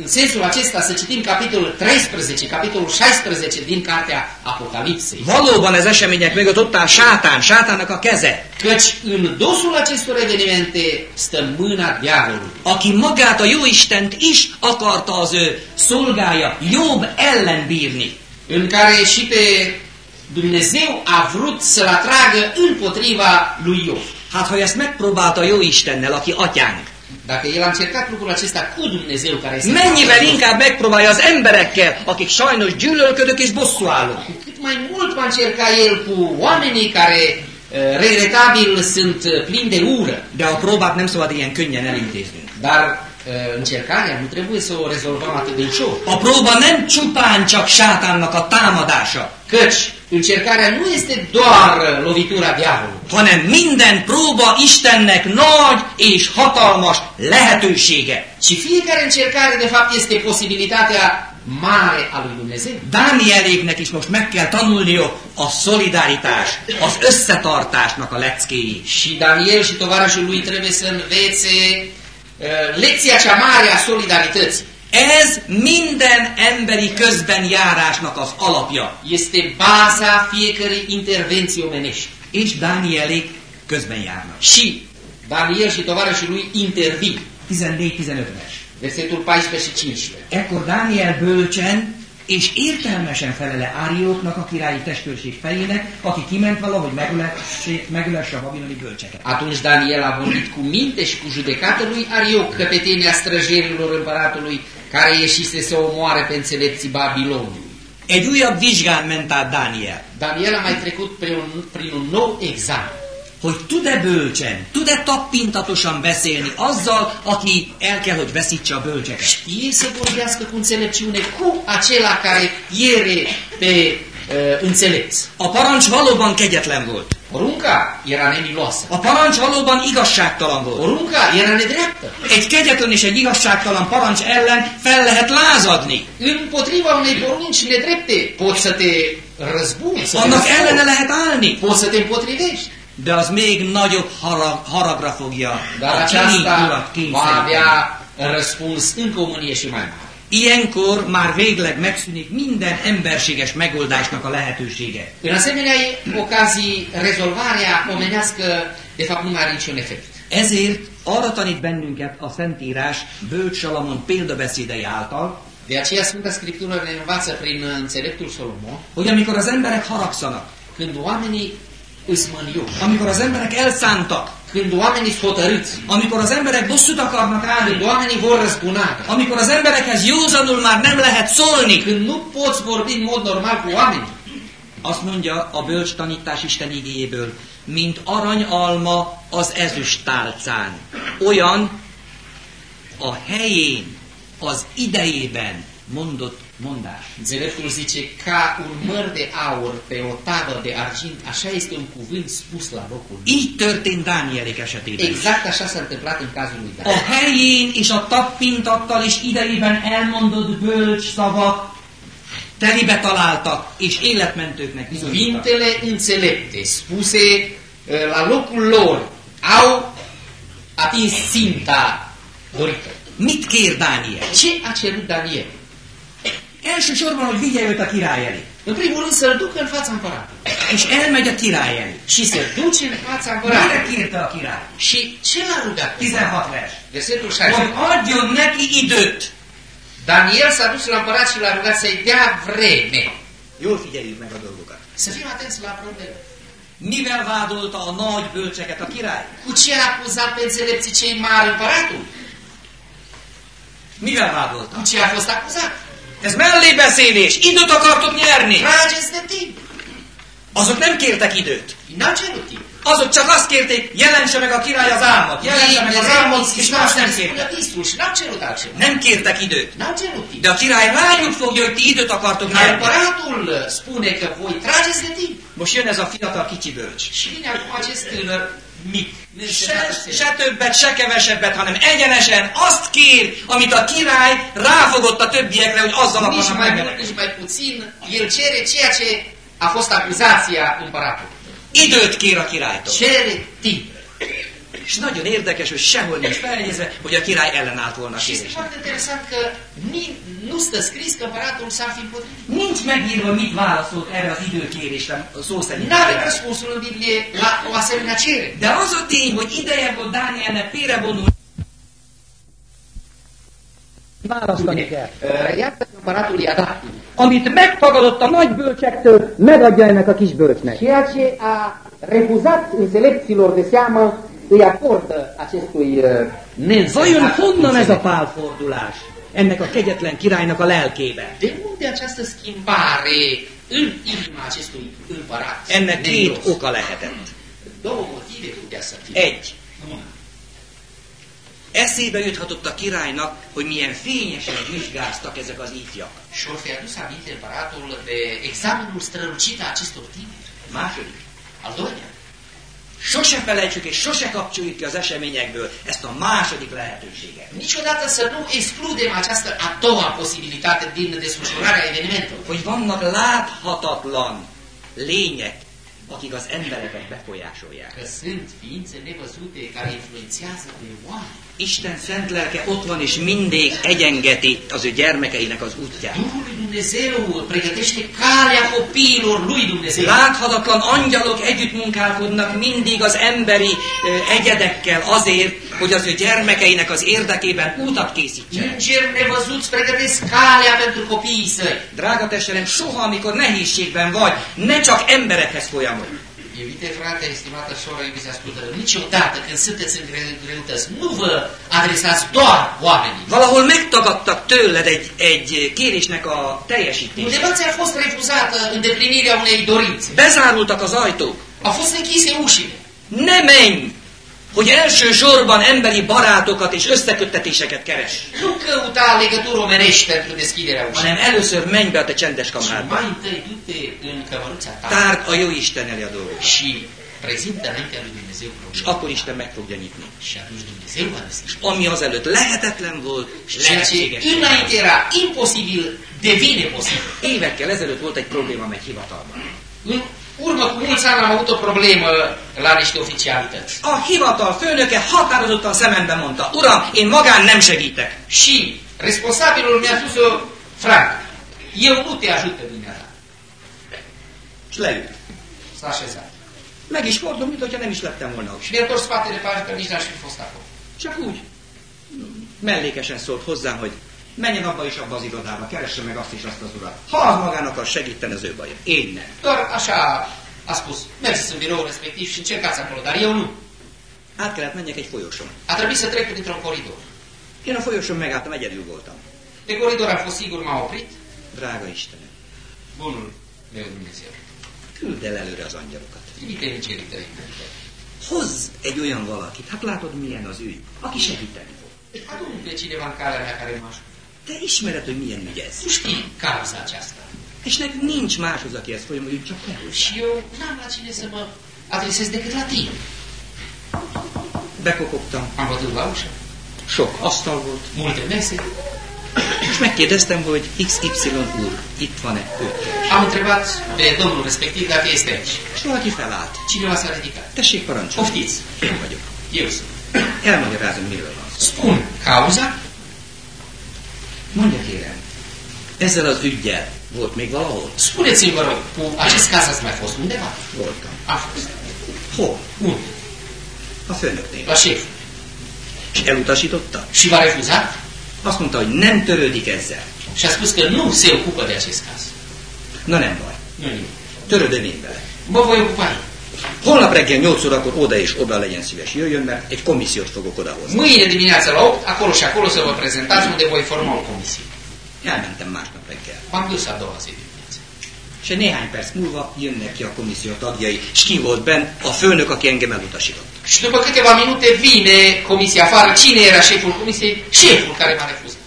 în sensul acesta să citim capitolul 13, capitolul 16 din cartea Apocalipsei. Valóban ez események mögött ott áll sátán, sátánnak a keze, Căci în dosul acestor evenimente stă mâna diavolului. aki magát a Jóistent is akarta az ő szolgája Jobb ellen bírni. în care și pe Dumnezeu a vrut să-l atragă împotriva lui Iov. Hát ha ezt megpróbálta Jóistennel, aki atyánk, Dacă el a încercat lucrul acesta cu Dumnezeu care este mennyivel inkább megpróbálja az emberekkel, akik sajnos gyűlölködök és bosszúállók. cât mai mult va încerca el cu oamenii care uh, regretabil sunt uh, plini de ură. De a próbát nem szabad ilyen könnyen elintéznünk. Dar uh, încercarea nu trebuie să o rezolvăm atât de ușor. A próba nem csupán csak sátánnak a támadása, Căci încercarea nu este doar lovitura diavolului, hanem minden próba Istennek nagy és hatalmas lehetősége. ci fiecare încercare de fapt este posibilitatea mare a lui Dumnezeu. Dánieléknek is most meg kell tanulniuk a szolidaritás, az összetartásnak a leckéi. Și Daniel și tovarășul lui trebuie să învețe uh, lecția cea mare a solidarității. Ez minden emberi közbenjárásnak az alapja. Este baza fiecărei intervenții omenești. És Dánielék közben járnak. Și Daniel și tovarășul lui intervin. 14-15 vers. Versetul 14 și 15. Ekkor Dániel bölcsen és értelmesen felele Árióknak, a királyi testőrség fejének, aki kiment valahogy megülesse, megülesse a babiloni bölcseket. Atunci Daniel a vorbit cu minte și cu judecată lui Arioc, căpetenia străjerilor împăratului, care ieșise să omoare pe înțelepții Babilonului. Egy újabb vizsgán ment át Dániel, Daniel a mai trecut prin un, prin un nou examen. hogy tud-e bölcsen, tud-e tappintatosan beszélni azzal, aki el kell, hogy veszítse a bölcseket. Știe să vorbească cu înțelepciune cu acela care piere pe uh, înțelepți. A parancs valóban kegyetlen volt. Porunca era nemiloasă. A parancs valóban igazságtalan volt. Porunca era nedreaptă. Egy kegyetlen és egy igazságtalan parancs ellen fel lehet lázadni. Împotriva unei porunci nedrepte poți să te răzbuni, să te Annak răzbuni. ellene lehet állni. poți să te împotrivești. De az még nagyobb harag, haragra fogja Dar a aceasta kinítulat va avea răspuns încă o mânie și mai mare. Ilyenkor már végleg megszűnik minden emberséges megoldásnak a lehetősége. În asemenea ocazii, rezolvarea omenească, de fapt, nu mai are niciun efect. Ezért arra tanít bennünket a Szentírás Bölcs Salamon példabeszédei által, De aceea Sfânta Scriptură ne învață prin înțeleptul Solomon, hogy amikor az emberek haragszanak, când oamenii mâniu, amikor az emberek elszántak, când oamenii hotărâți, amikor az emberek bosszút akarnak állni, când oamenii vor amikor az emberekhez józanul már nem lehet szólni, când nu poți vorbi în mod normal cu oamenii, azt mondja a bölcs tanítás Isten igéjéből, mint aranyalma az ezüst tálcán. Olyan a helyén, az idejében mondott mondás. Înțeleptul zice, ca un măr de aur pe o tavă de argint, așa este un cuvânt spus la locul lui. Így történt Dánielik esetében. Exact așa s-a întâmplat în cazul lui A Daniel. helyén és a tappintattal és idejében elmondott bölcs szavak telibe találtak, és életmentőknek bizonyultak. Cuvintele înțelepte, spuse la locul lor, au atins ținta dorită. Mit kér Dániel? Ce a cerut Daniel? Elsősorban, hogy vigye őt a király elé. În primul rând să-l ducă în fața împăratului. És elmegy a király elé. Și se duce în fața Mire împăratului. kérte a király? Și ce l-a rugat? 16 vers. Versetul Hogy 60. adjon neki időt. Daniel s-a dus la împărat și l-a rugat să-i dea vreme. Jól figyeljük meg a dolgokat. Să fim atenți la probleme. Mivel vádolta a nagy bölcseket a király? Cu ce a acuzat pe înțelepții cei mari împăratul? Mivel vádolta? Cu ce a fost acuzat? Ez mellébeszélés. Időt akartok nyerni. Azok nem kértek időt. Azok csak azt kérték, jelentse meg a király az álmot. Jelentse meg az álmot, és más nem kértek. Nem kértek időt. De a király rájuk fogja, hogy ti időt akartok nyerni. Most jön ez a fiatal kicsi bölcs. Tânăr mic. Se, se többet, se kevesebbet, hanem egyenesen azt kér, amit a király ráfogott a többiekre, hogy azzal akarnak megmenni. nici mai puțin, el cere ceea ce a fost acuzația împăratului. Időt kér a királytól. Cere timp. És nagyon érdekes, hogy sehol nincs feljegyezve, hogy a király ellenállt volna a kérésnek. împotrivit. Nincs megírva, mit válaszolt erre az időkérésre, szó szerint. a Nu avem király. răspunsul în Biblie la o asemenea cerere. De az a tény, hogy ideje volt Dánielnek félrevonul, választani kell. Timp. Amit megtagadott a nagy bölcsektől, megadja ennek a kis bölcsnek. Ceea ce a refuzat înțelepților de seamă, îi acordă acestui uh, Vajon neînțelept honnan ez a pálfordulás? Ennek a kegyetlen királynak a lelkébe. De unde această schimbare în inima acestui împărat? Ennek két nemilos? oka lehetett. Două motive putea să fie. Egy. Eszébe juthatott a királynak, hogy milyen fényesen vizsgáztak ezek az ifjak. Și or fi adus aminte împăratul de examenul strălucit a acestor tineri. Második. Al doilea, Sose felejtsük és sose kapcsoljuk ki az eseményekből ezt a második lehetőséget. niciodată să nu excludem această a doua posibilitate din desfășurarea evenimentului. Hogy vannak láthatatlan lények, akik az embereket befolyásolják. Că sunt ființe nevăzute care influențează pe oameni. Isten szent lelke ott van és mindig egyengeti az ő gyermekeinek az útját. Duhul lui Dumnezeu pregătește calea copiilor lui Dumnezeu. Láthatatlan angyalok együtt munkálkodnak mindig az emberi egyedekkel azért, hogy az ő gyermekeinek az érdekében utat készítsen. Îngeri nevăzuți pregătesc calea pentru copiii săi. Drága testvérem, soha, amikor nehézségben vagy, ne csak emberekhez folyamodj. Iubite frate, estimată soră, iubiți ascultători, niciodată când sunteți în gre- greutăți, nu vă adresați doar oamenii. Valahol megtagadtak tőled egy, egy kérésnek a teljesítését. Undeva ți-a fost refuzată îndeplinirea unei dorințe. Bezárultak az ajtók. Au fost închise ușile. Ne menj, hogy elsősorban emberi barátokat és összeköttetéseket keres, hanem először menj be a te csendes kamrádba. Tárd a jó Isten elé a dolgokat. És akkor Isten meg fogja nyitni. Deschide. Ami azelőtt lehetetlen volt, lehetséges. Évekkel ezelőtt volt egy problémám egy hivatalban. Urmă cu mulți ani am avut o problemă la niște oficialități. A hivatal főnöke határozottan szemembe mondta, Uram, én magán nem segítek. Și responsabilul mi-a spus-o, Frank, eu nu te ajut pe dumneata. És leült. S-a așezat. Meg is fordul, mint hogyha nem is lettem volna ott. Și mi-a întors spatele pe că nici n-aș fi fost acolo. Csak úgy mellékesen szólt hozzám, hogy menjen abba is abba az irodába, keresse meg azt is azt az urat. Ha az magának akar segíteni, az ő baja. Én nem. Doar așa a spus, mergeți în biroul respectiv și încercați acolo, dar eu nu. Át kellett menjek egy folyosón. A trebuit să trec printr-un coridor. Én a folyosón megálltam, egyedül voltam. Pe coridor am fost sigur, m-a oprit. Drága Istenem, Bunul meu Dumnezeu. küld el előre az angyalokat. Trimite îngerii tăi. Hozz egy olyan valakit, hát látod milyen az ügy, aki segíteni fog. Adu pe cineva în calea mea care mă ajută. Te ismered, hogy milyen ügy ez. Știi cauza aceasta. És nekünk nincs máshoz, akihez folyamodjunk, csak te. Și eu n-am la cine să mă adresez decât la tine. Bekopogtam, Am la ușă, sok asztal volt, multe mese. és megkérdeztem, hogy XY úr itt van-e. Am întrebat pe domnul respectiv dacă este aici. És valaki felállt. Cineva s-a ridicat. Tessék parancsolni. Poftiți, Én vagyok. eu sunt. Elmagyarázom, miről van. Spun cauza, Mondja kérem, ezzel az ügyjel volt még valahol? spuneți-mi, vă rog, cu acest caz ați mai fost undeva? Voltam. A fost. Hol? Unde? A főnöknél. La șef. És elutasította? Și v-a refuzat Azt mondta, hogy nem törődik ezzel. și a spus că nu se ocupă de acest caz. Na nem baj. Nu. Törődöm én vele. Mă voi ocupa. Holnap reggel 8 órakor oda és oda legyen szíves jöjjön, mert egy komissziót fogok odahozni. Mâine dimineața la 8, acolo și acolo să vă prezentați unde voi forma o comisie. Elmentem másnap reggel. M-am dus a doua zi dimineața. És néhány perc múlva jönnek ki a komisszió tagjai, és ki volt benn a főnök, aki engem elutasított. Și după câteva minute vine comisia afară. Cine era șeful comisiei? Șeful care m-a refuzat.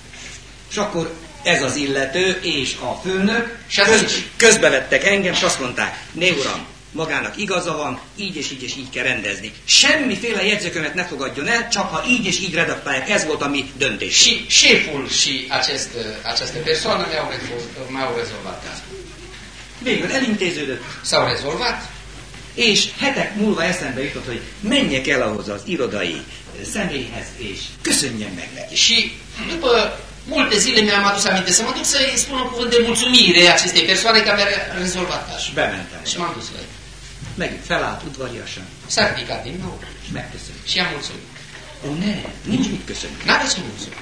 És akkor ez az illető és a főnök köz, közbevettek engem, és azt mondták, né uram, magának igaza van, így és így és így kell rendezni. Semmiféle jegyzőkönyvet ne fogadjon el, csak ha így és így redaktálják. Ez volt a mi döntés. Și șeful și acest, această persoană mi-au, mi-au rezolvat cazul. Végül elintéződött, S-au rezolvat és hetek múlva eszembe jutott, hogy menjek el ahhoz az irodai személyhez, és köszönjem meg neki. și după multe zile mi-am adus aminte să mă duc să-i spun un cuvânt de mulțumire acestei persoane care mi-a rezolvat cazul. Bementem. Și m-am dus la el. Megint felállt udvariasan, din nou és megköszönt. și mulțumit. Ó, ne, nincs mit köszönni. N-are ce mulțumit.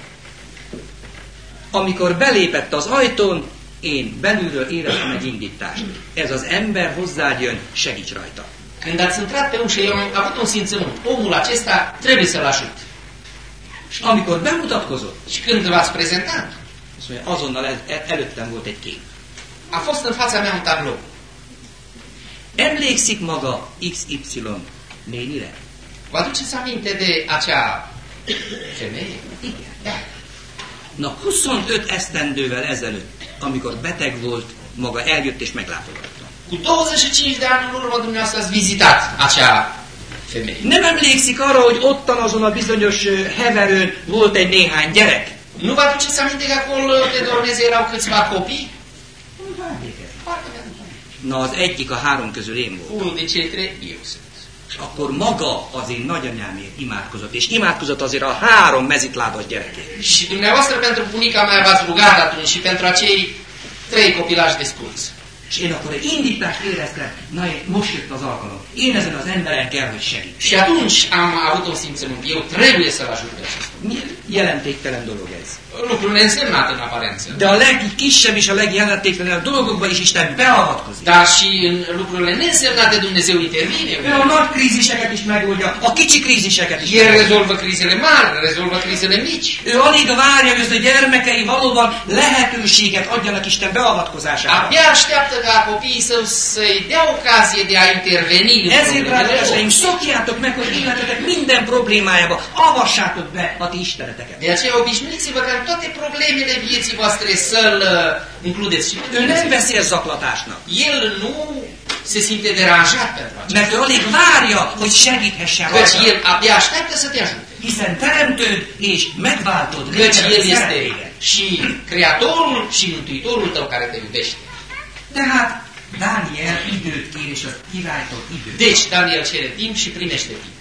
Amikor belépett az ajtón, én belülről éreztem egy indítást. Ez az ember hozzád jön, segíts rajta. Când ați intrat pe ușă, eu am avut un simțământ. Omul acesta trebuie să-l ajut. És amikor bemutatkozott, Și când v-ați prezentat, azt mondja, azonnal el, el, előttem volt egy kép. a fost în fața mea un tablou. Emlékszik maga XY nénire? Vă aduceți aminte de acea femeie? Igen. Da. Na, 25 esztendővel ezelőtt, amikor beteg volt, maga eljött és meglátogatta. Cu 25 de ani în urmă dumneavoastră ați vizitat acea femeie. Nem emlékszik arra, hogy ottan azon a bizonyos heverőn volt egy néhány gyerek? Nu vă aduceți aminte că acolo pe Dorneze erau câțiva copii? Na, az egyik a három közül én voltam. Unul eu sunt. És akkor maga az én nagyanyámért imádkozott, és imádkozott azért a három mezitlábas gyerekért. Și dumneavoastră pentru bunica mea v-ați rugat atunci și pentru acei trei copilași de scurți. És én akkor egy indítást éreztem, na most jött az alkalom. Én ezen az emberen kell, hogy segít. Și atunci am avut un simțământ. Eu trebuie să-l ajut pe acesta. Jelentéktelen dolog ez. Lucrul neînsemnat în aparență. De a legkisebb és a legjelentéktelenebb dolgokban is Isten beavatkozik. Dar și în lucrurile neînsemnate Dumnezeu intervine. Ő a nagy kríziseket is megoldja, a kicsi kríziseket is El rezolvă crizele mari, rezolvă crizele mici. Ő alig várja, hogy az ő gyermekei valóban lehetőséget adjanak Isten beavatkozására. Abia așteaptă ca copiii său să-i dea ocazie de a interveni Ezért, drágásaim, szokjátok meg, hogy életetek minden problémájába avassátok be a ti isteneteket. De aceea obișnuiți-vă ca toate problemele vieții voastre să-l uh, includeți și pe Ő nem Dumnezeu. veszi ezt zaklatásnak, El nu se simte deranjat pentru aceasta. mert ő alig várja, hogy segíthessen Căci rajta. El abia așteaptă să te ajute. Hiszen teremtőd és megváltod Căci létezett El este szerettéged. și Creatorul și Mântuitorul tău care te iubește. Tehát Dániel időt kér, és a királytól időt. Deci, Daniel cere timp și primește timp.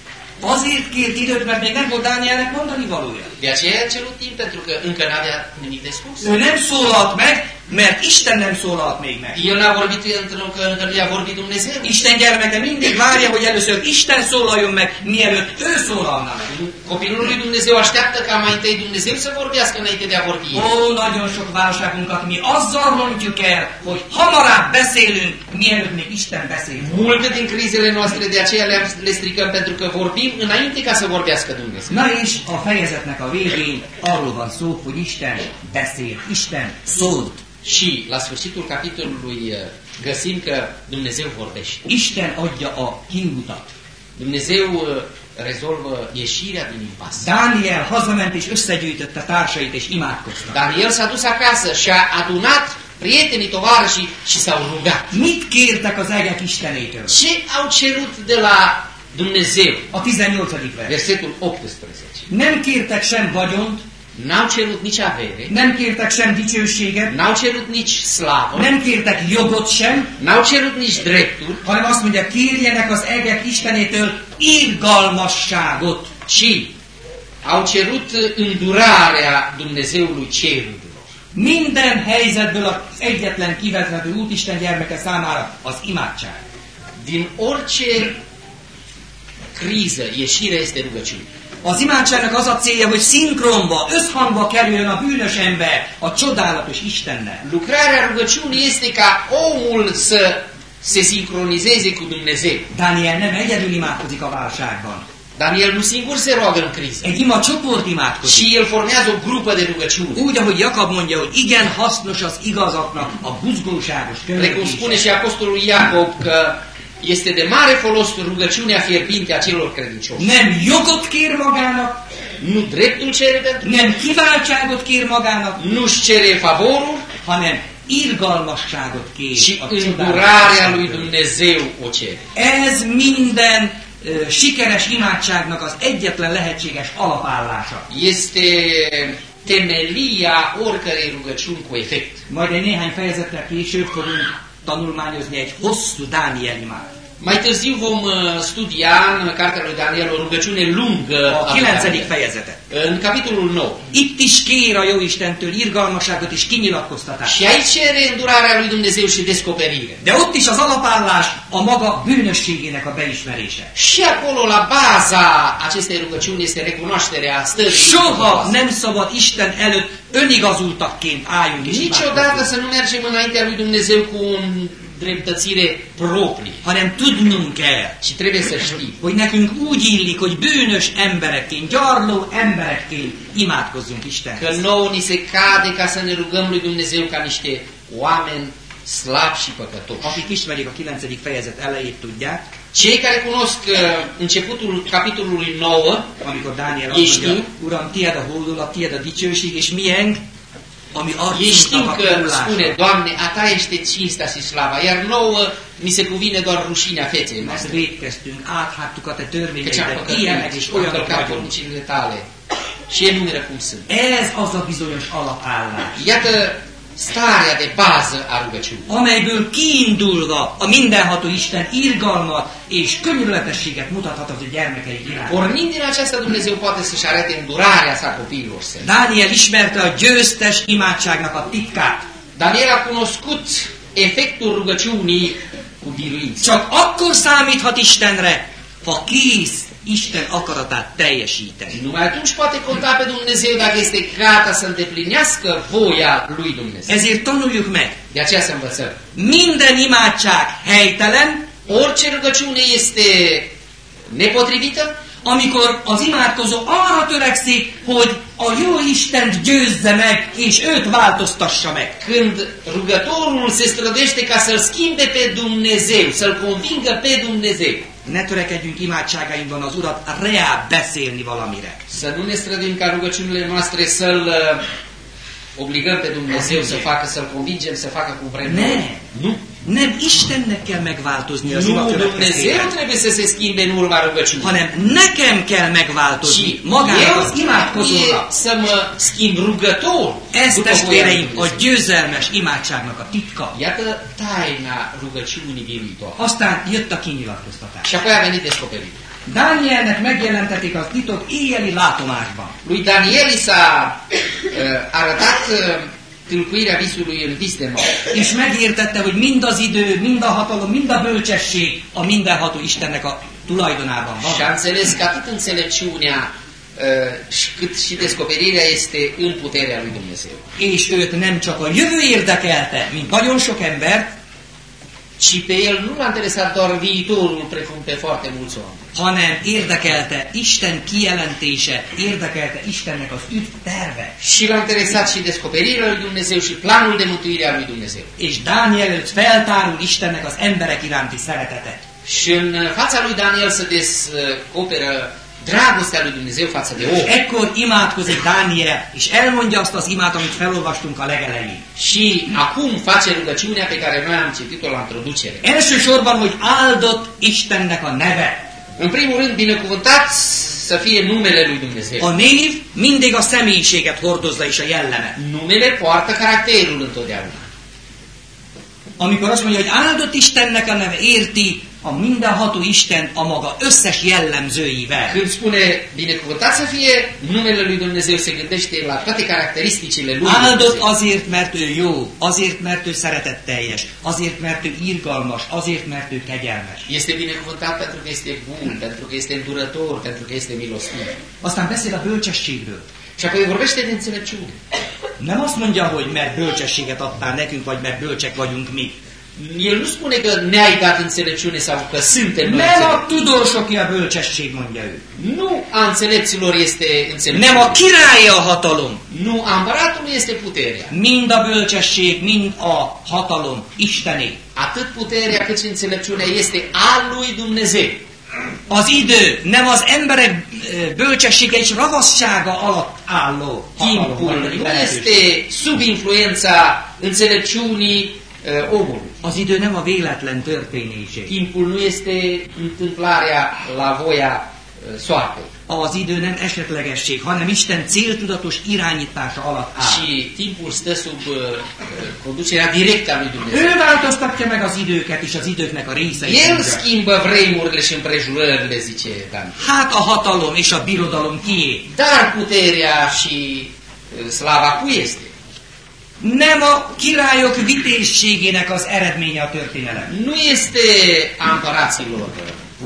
Azért kért időt, mert még nem volt Dánielnek mondani valója. De aceea a cerut timp pentru că încă n-avea nimic de spus. Ő nem szólalt meg, mert Isten nem szólalt még meg. El n-a vorbit că nu i-a vorbit Dumnezeu. Isten gyermeke mindig várja, hogy először Isten szólaljon meg, mielőtt ő szólalna meg. Copilul lui Dumnezeu așteaptă ca mai întâi Dumnezeu să vorbească înainte de a vorbi. Ó, nagyon sok válságunkat mi azzal rontjuk el, hogy hamarabb beszélünk, mielőtt még Isten beszél. Multe din crizele noastre de aceea le, le stricăm pentru că vorbim înainte ca să vorbească Dumnezeu. Na és a fejezetnek a végén arról van szó, hogy Isten beszél, Isten szólt. Și la sfârșitul capitolului uh, găsim că Dumnezeu vorbește. Isten adja a kiutat. Dumnezeu uh, rezolvă ieșirea din impas. Dániel hazament és összegyűjtötte társait és imádkoztak. Daniel s-a dus acasă și a adunat prietenii, tovarășii și s-au rugat. Mit kértek az egek Istenétől? Ce au cerut de la Dumnezeu? A 18. vers. Versetul 18. Nem kértek sem vagyont, N-au cerut nici avere, nem kértek sem dicsőséget, n-au cerut nici slavă, nem kértek jogot sem, n-au cerut nici drepturi, hanem azt mondja, kérjenek az egek Istenétől irgalmasságot. ci au cerut îndurarea Dumnezeului cerurilor. Minden helyzetből az egyetlen kivezető út Isten gyermeke számára az imádság. Din orice criză, ieșirea este rugăciune. Az imádságnak az a célja, hogy szinkronba, összhangba kerüljön a bűnös ember a csodálatos Istennel. Lucrarea rugăciunii este ca omul să se sincronizeze cu Dumnezeu. Dániel nem egyedül imádkozik a válságban. Daniel nu singur se roagă în criză, Egy ima csoport imádkozik. și el formează o grupă de rugăciune. Úgy, ahogy Jakab mondja, hogy igen hasznos az igazaknak a buzgóságos Precum spune követése. și Apostolul Iacob că este de mare folos rugăciunea fierbinte a celor credincioși. Nem jogot kér magának, Nu dreptul cere pentru nem kiváltságot kér magának, nu-și cere favorul, hanem irgalmasságot kér a îndurarea lui Dumnezeu o cere. Ez minden ö, sikeres imádságnak az egyetlen lehetséges alapállása. Este temelia oricărei rugăciuni cu efect. Majd egy néhány fejezettel később fogunk tanulmányozni egy hosszú Dániel imát. Mai târziu vom uh, studia în cartea lui Daniel o rugăciune lungă A a lui 9. Daniel. fejezetet. în capitolul 9. Itt is kér a Jóistentől irgalmasságot és kinyilatkoztatást. Și aici cere îndurarea lui Dumnezeu și descoperire. De ott is az alapállás a maga bűnösségének a beismerése. Și acolo, la baza acestei rugăciuni, este recunoașterea stării. Soha nem szabad Isten előtt önigazultakként álljunk és Niciodată să nu mergem înaintea lui Dumnezeu cu o dreptățire proprie. hanem tudnunk kell, Și trebuie să știm hogy nekünk úgy illik, hogy bűnös emberekként, gyarló emberekként imádkozzunk că Istenhez. nouă ni se cade ca să ne rugăm lui Dumnezeu ca niște oameni slabi și păcătoși. Akik ismerik a 9. fejezet elejét tudják, Cei care cunosc uh, începutul capitolului 9, amikor Dániel azt mondja? Uram, tiéd a hódolat, tiéd a dicsőség, és miénk, ei știu arcunknak a că kurlása. spune, Doamne, a Ta este cinstea și slava, iar nouă ni se cuvine doar rușinea feței Mert noastre. védkeztünk, áthágtuk a te Căci am törvényeidet, ilyenek és păcătuit, am olyanok călcat vagyunk. poruncile Tale și enumeră cum sunt. Ez az a bizonyos alapállás, Iată starea de bază a rugăciunii. amelyből kiindulva a mindenható Isten irgalmat és könyörületességet mutathat az ő gyermekei iránt. Pornind din aceasta, Dumnezeu poate să-și arate îndurarea sa copiilor săi. Dániel ismerte a győztes imádságnak a titkát. Daniel a cunoscut efectul rugăciunii cu biruință. Csak akkor számíthat Istenre, ha kész Isten akaratát teljesíteni. Numai atunci poate conta pe Dumnezeu dacă este gata să îndeplinească voia lui Dumnezeu. Ezért tanuljuk meg. De aceea să învățăm. Minden imádság helytelen, Orice rugăciune este nepotrivită, amikor az imádkozó arra törekszik, hogy a jó Istent győzze meg, és őt változtassa meg. când rugătorul se strădește ca să-L schimbe pe Dumnezeu, să-L convingă pe Dumnezeu. Ne törekedjünk imádságainkban az Urat reá beszélni valamire. Să nu ne străduim ca rugăciunile noastre să-L obligăm pe Dumnezeu să facă, să-L convingem să facă cum vrem Ne. Nu. Nem Istennek kell megváltozni az Nu Dumnezeu trebuie să se schimbe în urma rugăciunii. hanem nekem kell megváltozni Și magának az imádkozónak. să mă schimb rugător. Ez testvéreim a győzelmes imádságnak a titka. Iată taina rugăciunii viitoare. Aztán jött a kinyilatkoztatás. Și apoi a venit descoperirea. Dánielnek megjelentetik a titok éjjeli látomásban. Lui Daniel i s-a arătat tâlcuirea visului în vis de noapte. És megértette, hogy mind az idő, mind a hatalom, mind a bölcsesség a mindenható Istennek a tulajdonában Și a van. înțeles că atât înțelepciunea și cât și descoperirea este în puterea lui Dumnezeu. És őt nem csak a jövő érdekelte, mint nagyon sok embert, Și pe el nu l-a interesat doar viitorul, precum pe foarte mulți oameni. hanem érdekelte Isten kijelentése, érdekelte Istennek az üdv terve. Și l-a interesat și descoperirea lui Dumnezeu și planul de mântuire a lui Dumnezeu. És Dániel előtt feltárul Istennek az emberek iránti szeretete. Și în fața lui Daniel se descoperă dragostea lui Dumnezeu față de om. Ekkor imádkozik Dániel, és elmondja azt az imát, amit felolvastunk a legelején. Și acum face rugăciunea pe care noi am citit-o la introducere. Elsősorban, hogy áldott Istennek a neve. În primul rând, binecuvântat să fie numele lui Dumnezeu. A név mindig a személyiséget hordozza és a jelleme. Numele poartă caracterul întotdeauna. Amikor azt mondja, hogy áldott Istennek a neve, érti a mindenható Isten a maga összes jellemzőivel. Când spune binecuvântat să fie, numele lui Dumnezeu se gândește la toate caracteristicile lui Áldott azért, mert ő jó, azért, mert ő szeretetteljes, azért, mert ő irgalmas, azért, mert ő kegyelmes. Este binecuvântat pentru că este bun, pentru că este îndurător, pentru că este milostiv. Aztán beszél a bölcsességről. Și apoi vorbește de înțelepciune. Nem azt mondja, hogy mert bölcsességet adtál nekünk, vagy mert bölcsek vagyunk mi. El nu spune că ne-ai dat înțelepciune sau că suntem noi Nem a tudósoké a bölcsesség, mondja ő. Nu a înțelepților este Nem a înțelepciune. királya a hatalom. Nu a împăratului este puterea. Mind a bölcsesség, mind a hatalom Istené. Atât puterea cât și înțelepciunea este a lui Dumnezeu. Az idő nem az emberek ö, bölcsessége és ravassága alatt álló Timpul nu este sub influența înțelepciunii uh, omului. Az idő nem a véletlen történésé. Timpul nu este întâmplarea la voia uh, soartei. Az idő nem esetlegesség, hanem Isten céltudatos irányítása alatt áll. Și timpul stă sub uh, conducerea directă a lui Dumnezeu. Ő változtatja meg az időket és az időknek a részeit. El schimbă vremurile și împrejurările, zice Dan. Hát a hatalom és a birodalom kié? Dar puterea și uh, slava cui este? Nem a királyok vitézségének az eredménye a történelem. Nu este a împăraților.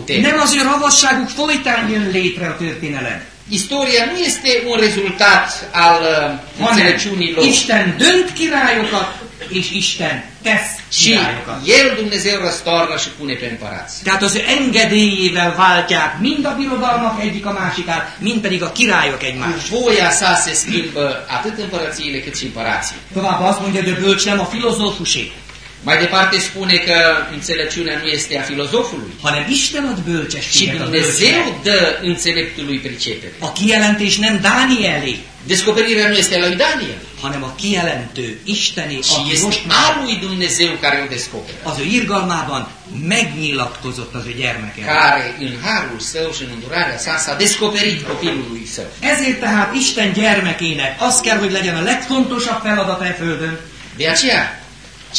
Nem az ő ravasságuk folytán jön létre a történelem, Istoria nu este un rezultat al uh, înțelepciunilor. Isten dönt királyokat, és Isten tesz Și. El, Dumnezeu, răstoarnă și pune pe împărați. Tehát az ő engedélyével váltják mind a birodalmak egyik a másikát, mind pedig a királyok egymást. voia sa se schimbă atât împărățiile cât și împărații. Tovább azt mondja, hogy a bölcs nem a filozófusé, Mai departe spune că înțelepciunea nu este a filozofului, hanem Isten ad bölcsességet a bölcsnek. Dumnezeu dă înțeleptului pricepere. A kijelentés nem Dánielé, Descoperirea nu este a lui Daniel, hanem a kijelentő Istené, ci aki este most a már lui Dumnezeu care o descoperă, az ő irgalmában megnyilatkozott az ő gyermeke. care în harul său și în îndurarea sa s-a descoperit copilului său. Ezért tehát Isten gyermekének az kell, hogy legyen a legfontosabb feladata e földön, De aceea,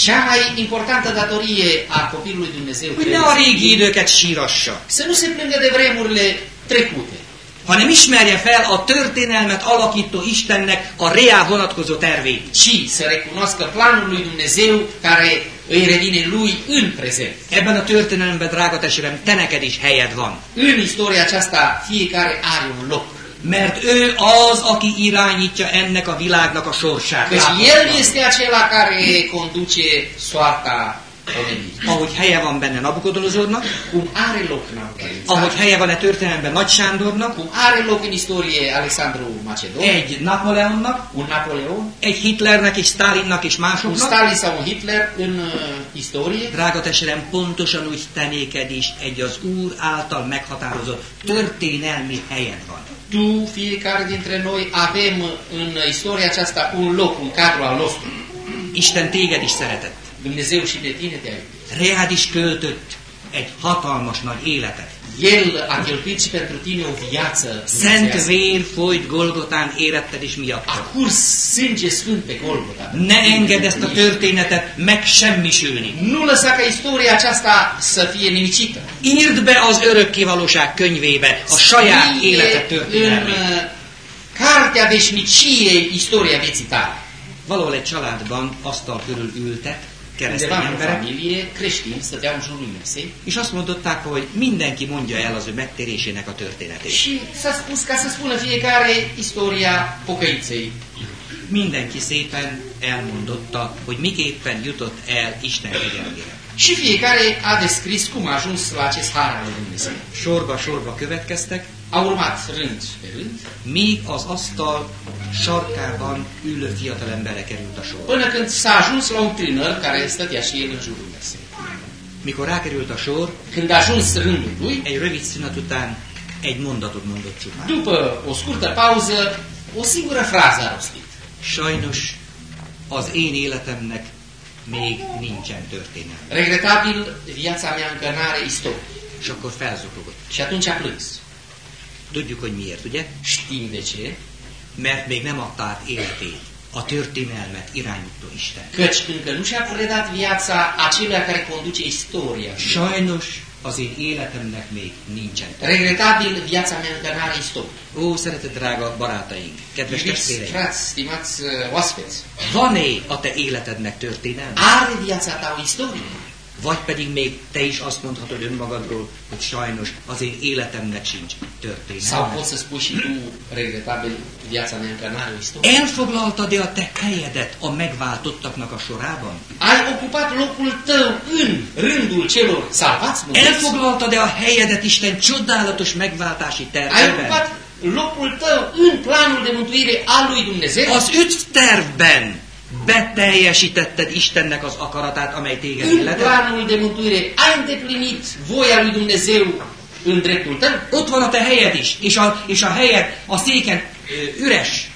cea mai importantă datorie a copilului Dumnezeu hogy ne a régi időket sírassa, să nu se plângă de vremurile trecute, hanem ismerje fel a történelmet alakító Istennek a reál vonatkozó tervét. ci să recunoască planul lui Dumnezeu care îi revine lui în prezent. Ebben a történelemben, drága testvérem, te neked is helyed van. În istoria aceasta fiecare are un loc. Mert ő az, aki irányítja ennek a világnak a sorsát. Látod? El este acela care conduce soarta. Ahogy helye van benne Nabukodonozornak, Cum are loc ahogy helye van a történelemben Nagy Sándornak, cum are loc în istorie Alexandru Macedon, egy Napóleonnak, un Napoleon, egy Hitlernek és Stalinnak és un másoknak, Stalin sau un Hitler în uh, istorie, Drága testvérem, pontosan úgy te néked is egy az Úr által meghatározott történelmi helyed van. tu, fiecare dintre noi, avem în istoria aceasta un loc, un cadru al nostru. Isten téged is szeretett. Dumnezeu și pe tine te-a iubit. Reád is költött egy hatalmas nagy életet. El a cheltuit și pentru tine o viață Szent vér folyt Golgotán éretted is A miattad. curs sânge sfânt pe Golgota. Ne engedd ezt a történetet megsemmisülni. Nu lăsa ca istoria aceasta să fie nimicită. Írd be az örökkévalóság könyvébe a saját életed în történelmét. cartea veșniciei istoria vieții tale. Valahol egy családban asztal körül ültek keresztény emberek, familie, creștini, stăteau în jurul mesei és azt mondották, hogy mindenki mondja el az ő megtérésének a történetét. și s-a spus ca să spună fiecare istoria pocăiței. Mindenki szépen elmondotta, hogy miképpen jutott el Isten kegyelmére. Și fiecare a descris cum a ajuns la acest har al lui Dumnezeu. Sorba-sorba következtek, A urmat rând pe rând, míg az asztal sarkában ülő fiatalemberre került a sor. până când s-a ajuns la un tânăr care stătea și el în jurul mesei. Mikor rákerült a sor, Când a ajuns rândul lui, egy rövid szünet után egy mondatot mondott csupán. după o scurtă pauză, o singură frază a rostit. Sajnos az én életemnek még nincsen történelme. Regretabil, viața mea încă n-are istorie. És akkor felzokogott. Și atunci a plâns. Tudjuk, hogy miért, ugye? Știm de ce? Mert még nem adta át életét, a történelmet irányító Isten. Căci încă nu și-a predat viața acelea care conduce istoria. Sajnos az én életemnek még nincsen. Regretabil, viața mea încă n-are istorie. Ó, szeretett drága barátaink, kedves testvéreim, frați, stimați oaspeți, van-e a te életednek történelme? are viața ta o istorie? Vagy pedig még te is azt mondhatod önmagadról, hogy sajnos az én életemnek sincs Sau történelme. poți să spui și tu, regretabil, viața mea încă n-are o istorie? Elfoglaltad-e a te helyedet a megváltottaknak a sorában? Ai ocupat locul tău în rândul celor salvați? Elfoglaltad-e a helyedet Isten csodálatos megváltási Ai tervében? ocupat locul tău în planul de mântuire al lui Dumnezeu? Az üt tervben beteljesítetted Istennek az akaratát, amely téged illetett? planul de mântuire ai îndeplinit voia lui Dumnezeu în dreptul tău? Ott van a te helyed is, és a, és a helyed a széken üres.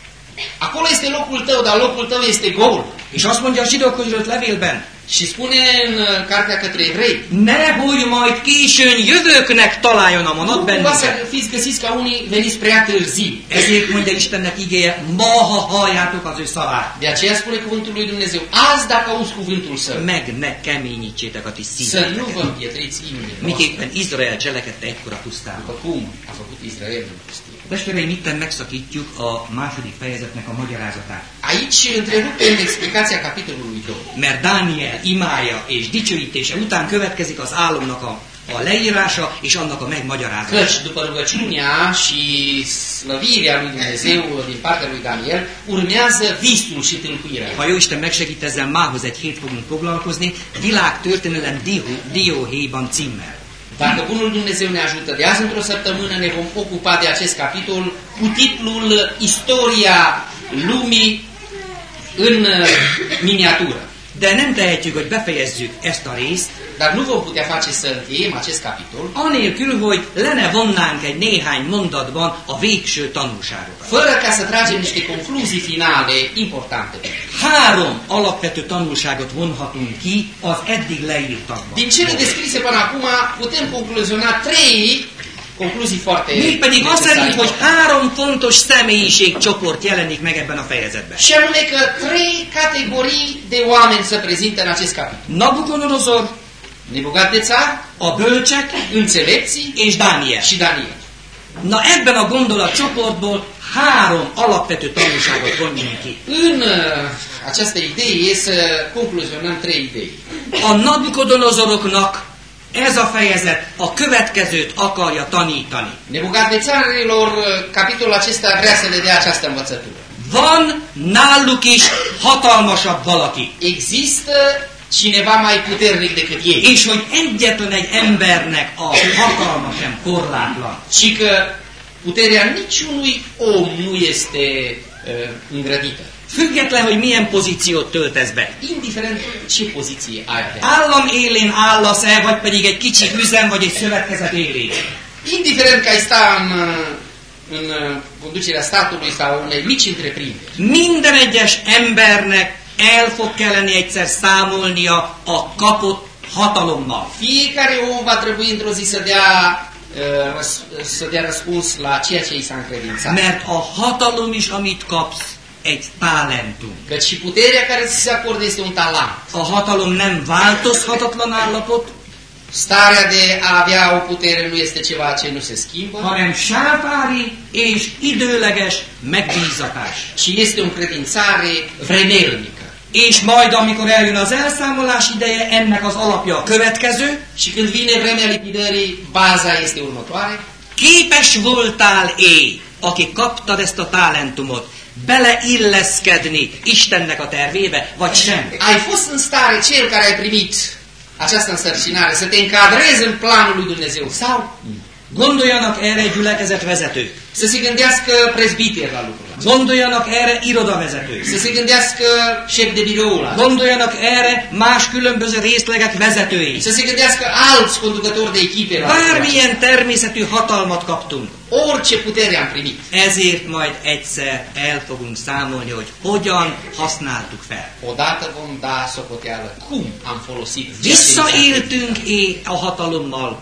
Acolo este locul tău, dar locul tău este gol. És azt mondja a zsidókhoz írt levélben, Și spune în uh, cartea către evrei, nehogy majd későn jövőknek találjon a să bennünket. fiți găsiți ca unii veniți prea târziu. Ezért mondja Istennek igéje, ma ha halljátok az ő szavát, De aceea spune cuvântul lui Dumnezeu, azi dacă auzi cuvântul său, meg ne keményítsétek a ti să nu vă szíveteket. împietriți inimile Miképpen Izrael cselekedte egykor a pusztában. după cum a făcut Israel în pustie. Testvéreim, itten megszakítjuk a második fejezetnek a magyarázatát. Aici întrerupem explicația capitolului 2. Mert Dániel imája és dicsőítése után következik az álomnak a, a leírása és annak a megmagyarázása. Căci după rugăciunea și slăvirea lui Dumnezeu din partea lui Daniel, urmează visul și tâlcuirea. Ha jó Isten megsegít, ezzel mához egy hét fogunk foglalkozni, világtörténelem Dió- Dióhéjban címmel. Dacă Bunul Dumnezeu ne ajută, de azi într-o săptămână ne vom ocupa de acest capitol cu titlul Istoria lumii în miniatură. De nem tehetjük, hogy befejezzük ezt a részt, Dar nu vom putea face să încheiem acest capitol anélkül, hogy lene vonnánk egy néhány mondatban a végső tanulságokat. fără ca să tragem niște concluzii finale importante. Három alapvető tanulságot vonhatunk ki az eddig leírtakban. Din cele descrise până acum putem concluziona trei concluzii foarte Mégpedig azt szerint, hogy három fontos személyiségcsoport jelenik meg ebben a fejezetben. Și anume că trei categorii de oameni se prezintă în acest capitol. Nabucodonosor, țar, a bölcsek înțelepții és Dániel. și Daniel. Na ebben a gondolatcsoportból három alapvető tanulságot vonjunk ki. În această idee să concluzionăm trei idei. A Nabukodonozoroknak ez a fejezet a következőt akarja tanítani. Nebucadnețarilor, uh, capitolul acesta vrea să le dea această învățătură. Van náluk is hatalmasabb valaki. Există cineva mai puternic decât ei. És hogy egyetlen egy embernek a hatalma sem korlátlan. Și că puterea niciunui om nu este uh, îngrădită. Független, hogy milyen pozíciót töltesz be. Poziție ai avea. Állam élén állasz-e, vagy pedig egy kicsi üzem, vagy egy szövetkezet élén. Indiferent că ai sta în, uh, uh, conducerea statului sau unei mici întreprinderi. Minden egyes embernek el fog kelleni egyszer számolnia a kapott hatalommal. Fiecare om va trebui într-o zi să dea, uh, să dea răspuns la ceea ce i s-a încredințat. Mert a hatalom is, amit kapsz, egy talentum. Căci și puterea care ți se acordă este un talent. A hatalom nem változhatatlan állapot, Starea de a avea o putere nu este ceva ce nu se schimbă, hanem sáfári és időleges megbízatás. ci este o încredințare vremelnică. És majd, amikor eljön az elszámolás ideje, ennek az alapja a következő. Și când vine vremea lichidării, baza este următoare. Képes voltál-é, aki kaptad ezt a talentumot, beleilleszkedni Istennek a tervébe, vagy sem? Ai fost în stare, cel care ai primit această însărcinare, să te încadrezi în planul lui Dumnezeu sau Gondoljanak erre gyülekezet vezetők. să se gândească prezbiteri la lucrul Gondoljanak erre irodavezetők. să se gândească șef de birou la Gondoljanak erre más különböző részlegek vezetői. să se gândească alți conducători de echipe la. Bármilyen természetű hatalmat kaptunk. Orice putere am primit. Ezért majd egyszer el fogunk számolni, hogy hogyan használtuk fel. Odată vom da socoteală cum am folosit. Visszaéltünk-é a hatalommal,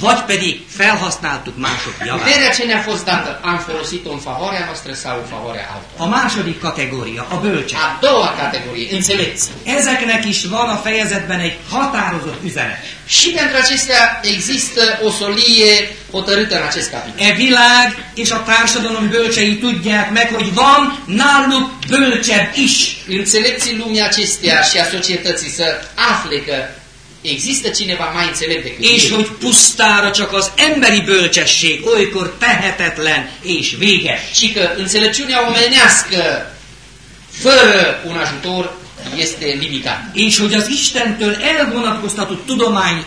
vagy pedig felhasználtuk mások javát. Puterea ce ne-a fost dată, am folosit-o în favoarea noastră sau în favoarea altora. A második kategória, a bölcsek. A doua categorie, înțelepți. Ezeknek is van a fejezetben egy határozott üzenet. Și pentru acestea există o solie hotărâtă în acest capitol. E világ és a társadalom bölcsei tudják meg, hogy van náluk bölcsebb is. Înțelepții lumii acestea și a societății să afle că există cineva mai înțelept decât És hogy pusztára csak az emberi bölcsesség olykor tehetetlen és véges. Și că înțelepciunea omenească fără un ajutor este limitată. És hogy az Istentől elvonatkoztatott tudomány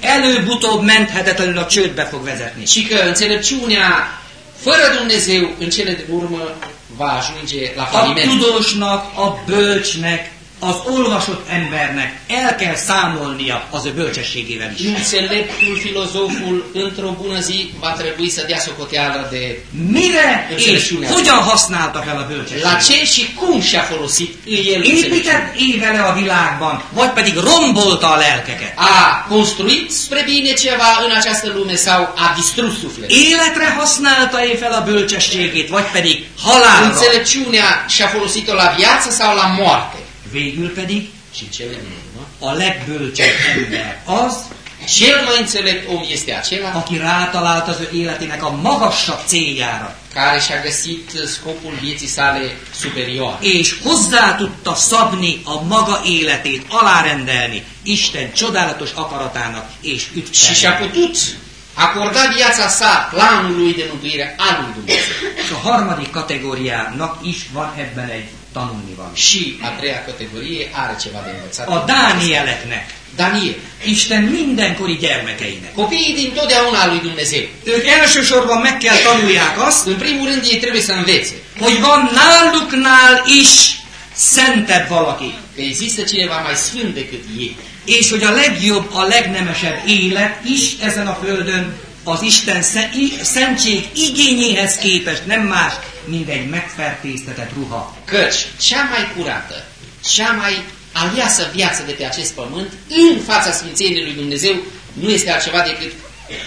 előbb-utóbb menthetetlenül a csődbe fog vezetni. Și că înțelepciunea fără Dumnezeu în cele din urmă va ajunge la A faliment. tudósnak, a bölcsnek, az olvasott embernek el kell számolnia az ő bölcsességével is. Înțeleptul, filozoful, într-o bună zi va trebui să dea socoteală de Mire és hogyan használta fel a la bölcsességet? ce și cum și-a folosit el. Épített évele a világban, vagy pedig rombolta a lelkeket. A construit spre bine ceva în această lume sau a distrus sufletul. Életre használta-e fel a bölcsességét, vagy pedig halálra? Înțelepciunea și-a folosit-o la viață sau la moarte. Végül pedig a legbölcsebb ember az, cel mai înțelept om este acela aki rátalált az ő életének a magasabb céljára, care și-a găsit scopul vieții sale superior. és hozzá tudta szabni a maga életét, alárendelni Isten csodálatos akaratának és Și și-a putut acorda viața sa planului de mântuire al lui Dumnezeu. És a harmadik kategóriának is van ebben egy tanulnivaló. Și a treia categorie are ceva de învățat. A Dánieleknek, Daniel. Isten mindenkori gyermekeinek. Copiii din totdeauna lui Dumnezeu. Ők elsősorban meg kell tanulják azt, În primul rând ei trebuie să învețe hogy van náluknál is szentebb valaki. că există cineva mai sfânt decât ei. És hogy a legjobb, a legnemesebb élet is ezen a földön az Isten szentség igényéhez képest nem más, mint egy megfertőztetett ruha. Căci cea mai curată, cea mai aleasă viață de pe acest pământ, în fața Sfințeniei lui Dumnezeu, nu este altceva decât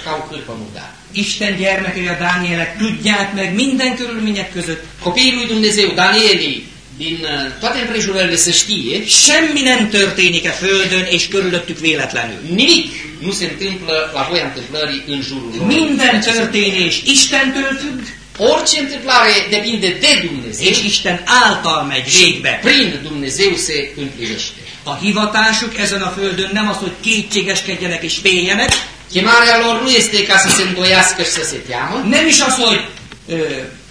ca o cârpă murdară. Isten gyermekei a Dánielek tudják meg minden körülmények között, Copiii lui Dumnezeu, Danielii, din uh, toate împrejurările să știe, semmi nem történik a Földön és körülöttük véletlenül. nimic nu se întâmplă la voia întâmplării în jurul lor. Minden történés Istentől függ, Orice întâmplare depinde de Dumnezeu és Isten által megy végbe. prin Dumnezeu se împlinește. A hivatásuk ezen a földön nem az, hogy kétségeskedjenek és féljenek, Chemarea lor nu este ca să se îndoiască și să se teamă, nem is az, hogy ö,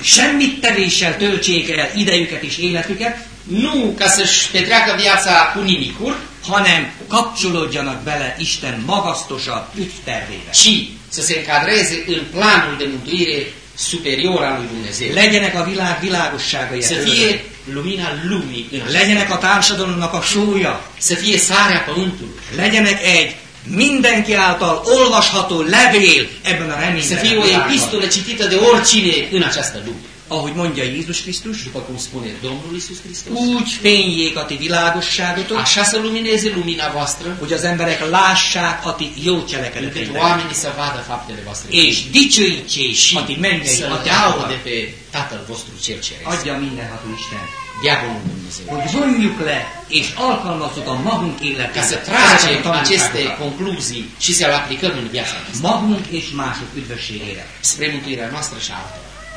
semmit tevéssel töltsék el idejüket és életüket, nu ca să-și petreacă viața cu nimicuri, hanem kapcsolódjanak bele Isten magasztosabb ügytervébe. ci să se încadreze în planul de mântuire superior al lui Dumnezeu. Legyenek a világ világosságai a Să fie lumina lumii Legyenek a társadalomnak a súlya. să fie sarea pământului, Legyenek egy mindenki által olvasható levél ebben a să reményben. fie o epistolă citită de oricine în această lume. Ahogy mondja Jézus Krisztus, După cum spune Domnul Isus Hristos, úgy fényjék a ti világosságotok, așa să lumineze lumina voastră, hogy az emberek lássák a ti jó cselekedeteitek, oamenii să vadă faptele voastre és dicsőítsék a ti mennyei laude atyátokat. pe Tatăl vostru cel ceresc. Adja mindenható Isten, Diavolul Dumnezeu. hogy vonjuk le és alkalmazzuk a magunk Ca să életében ezeket tragem a aceste concluzii și să le aplicăm în viața noastră. magunk és mások üdvösségére. Spre mântuirea noastră și a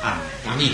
啊杨幂。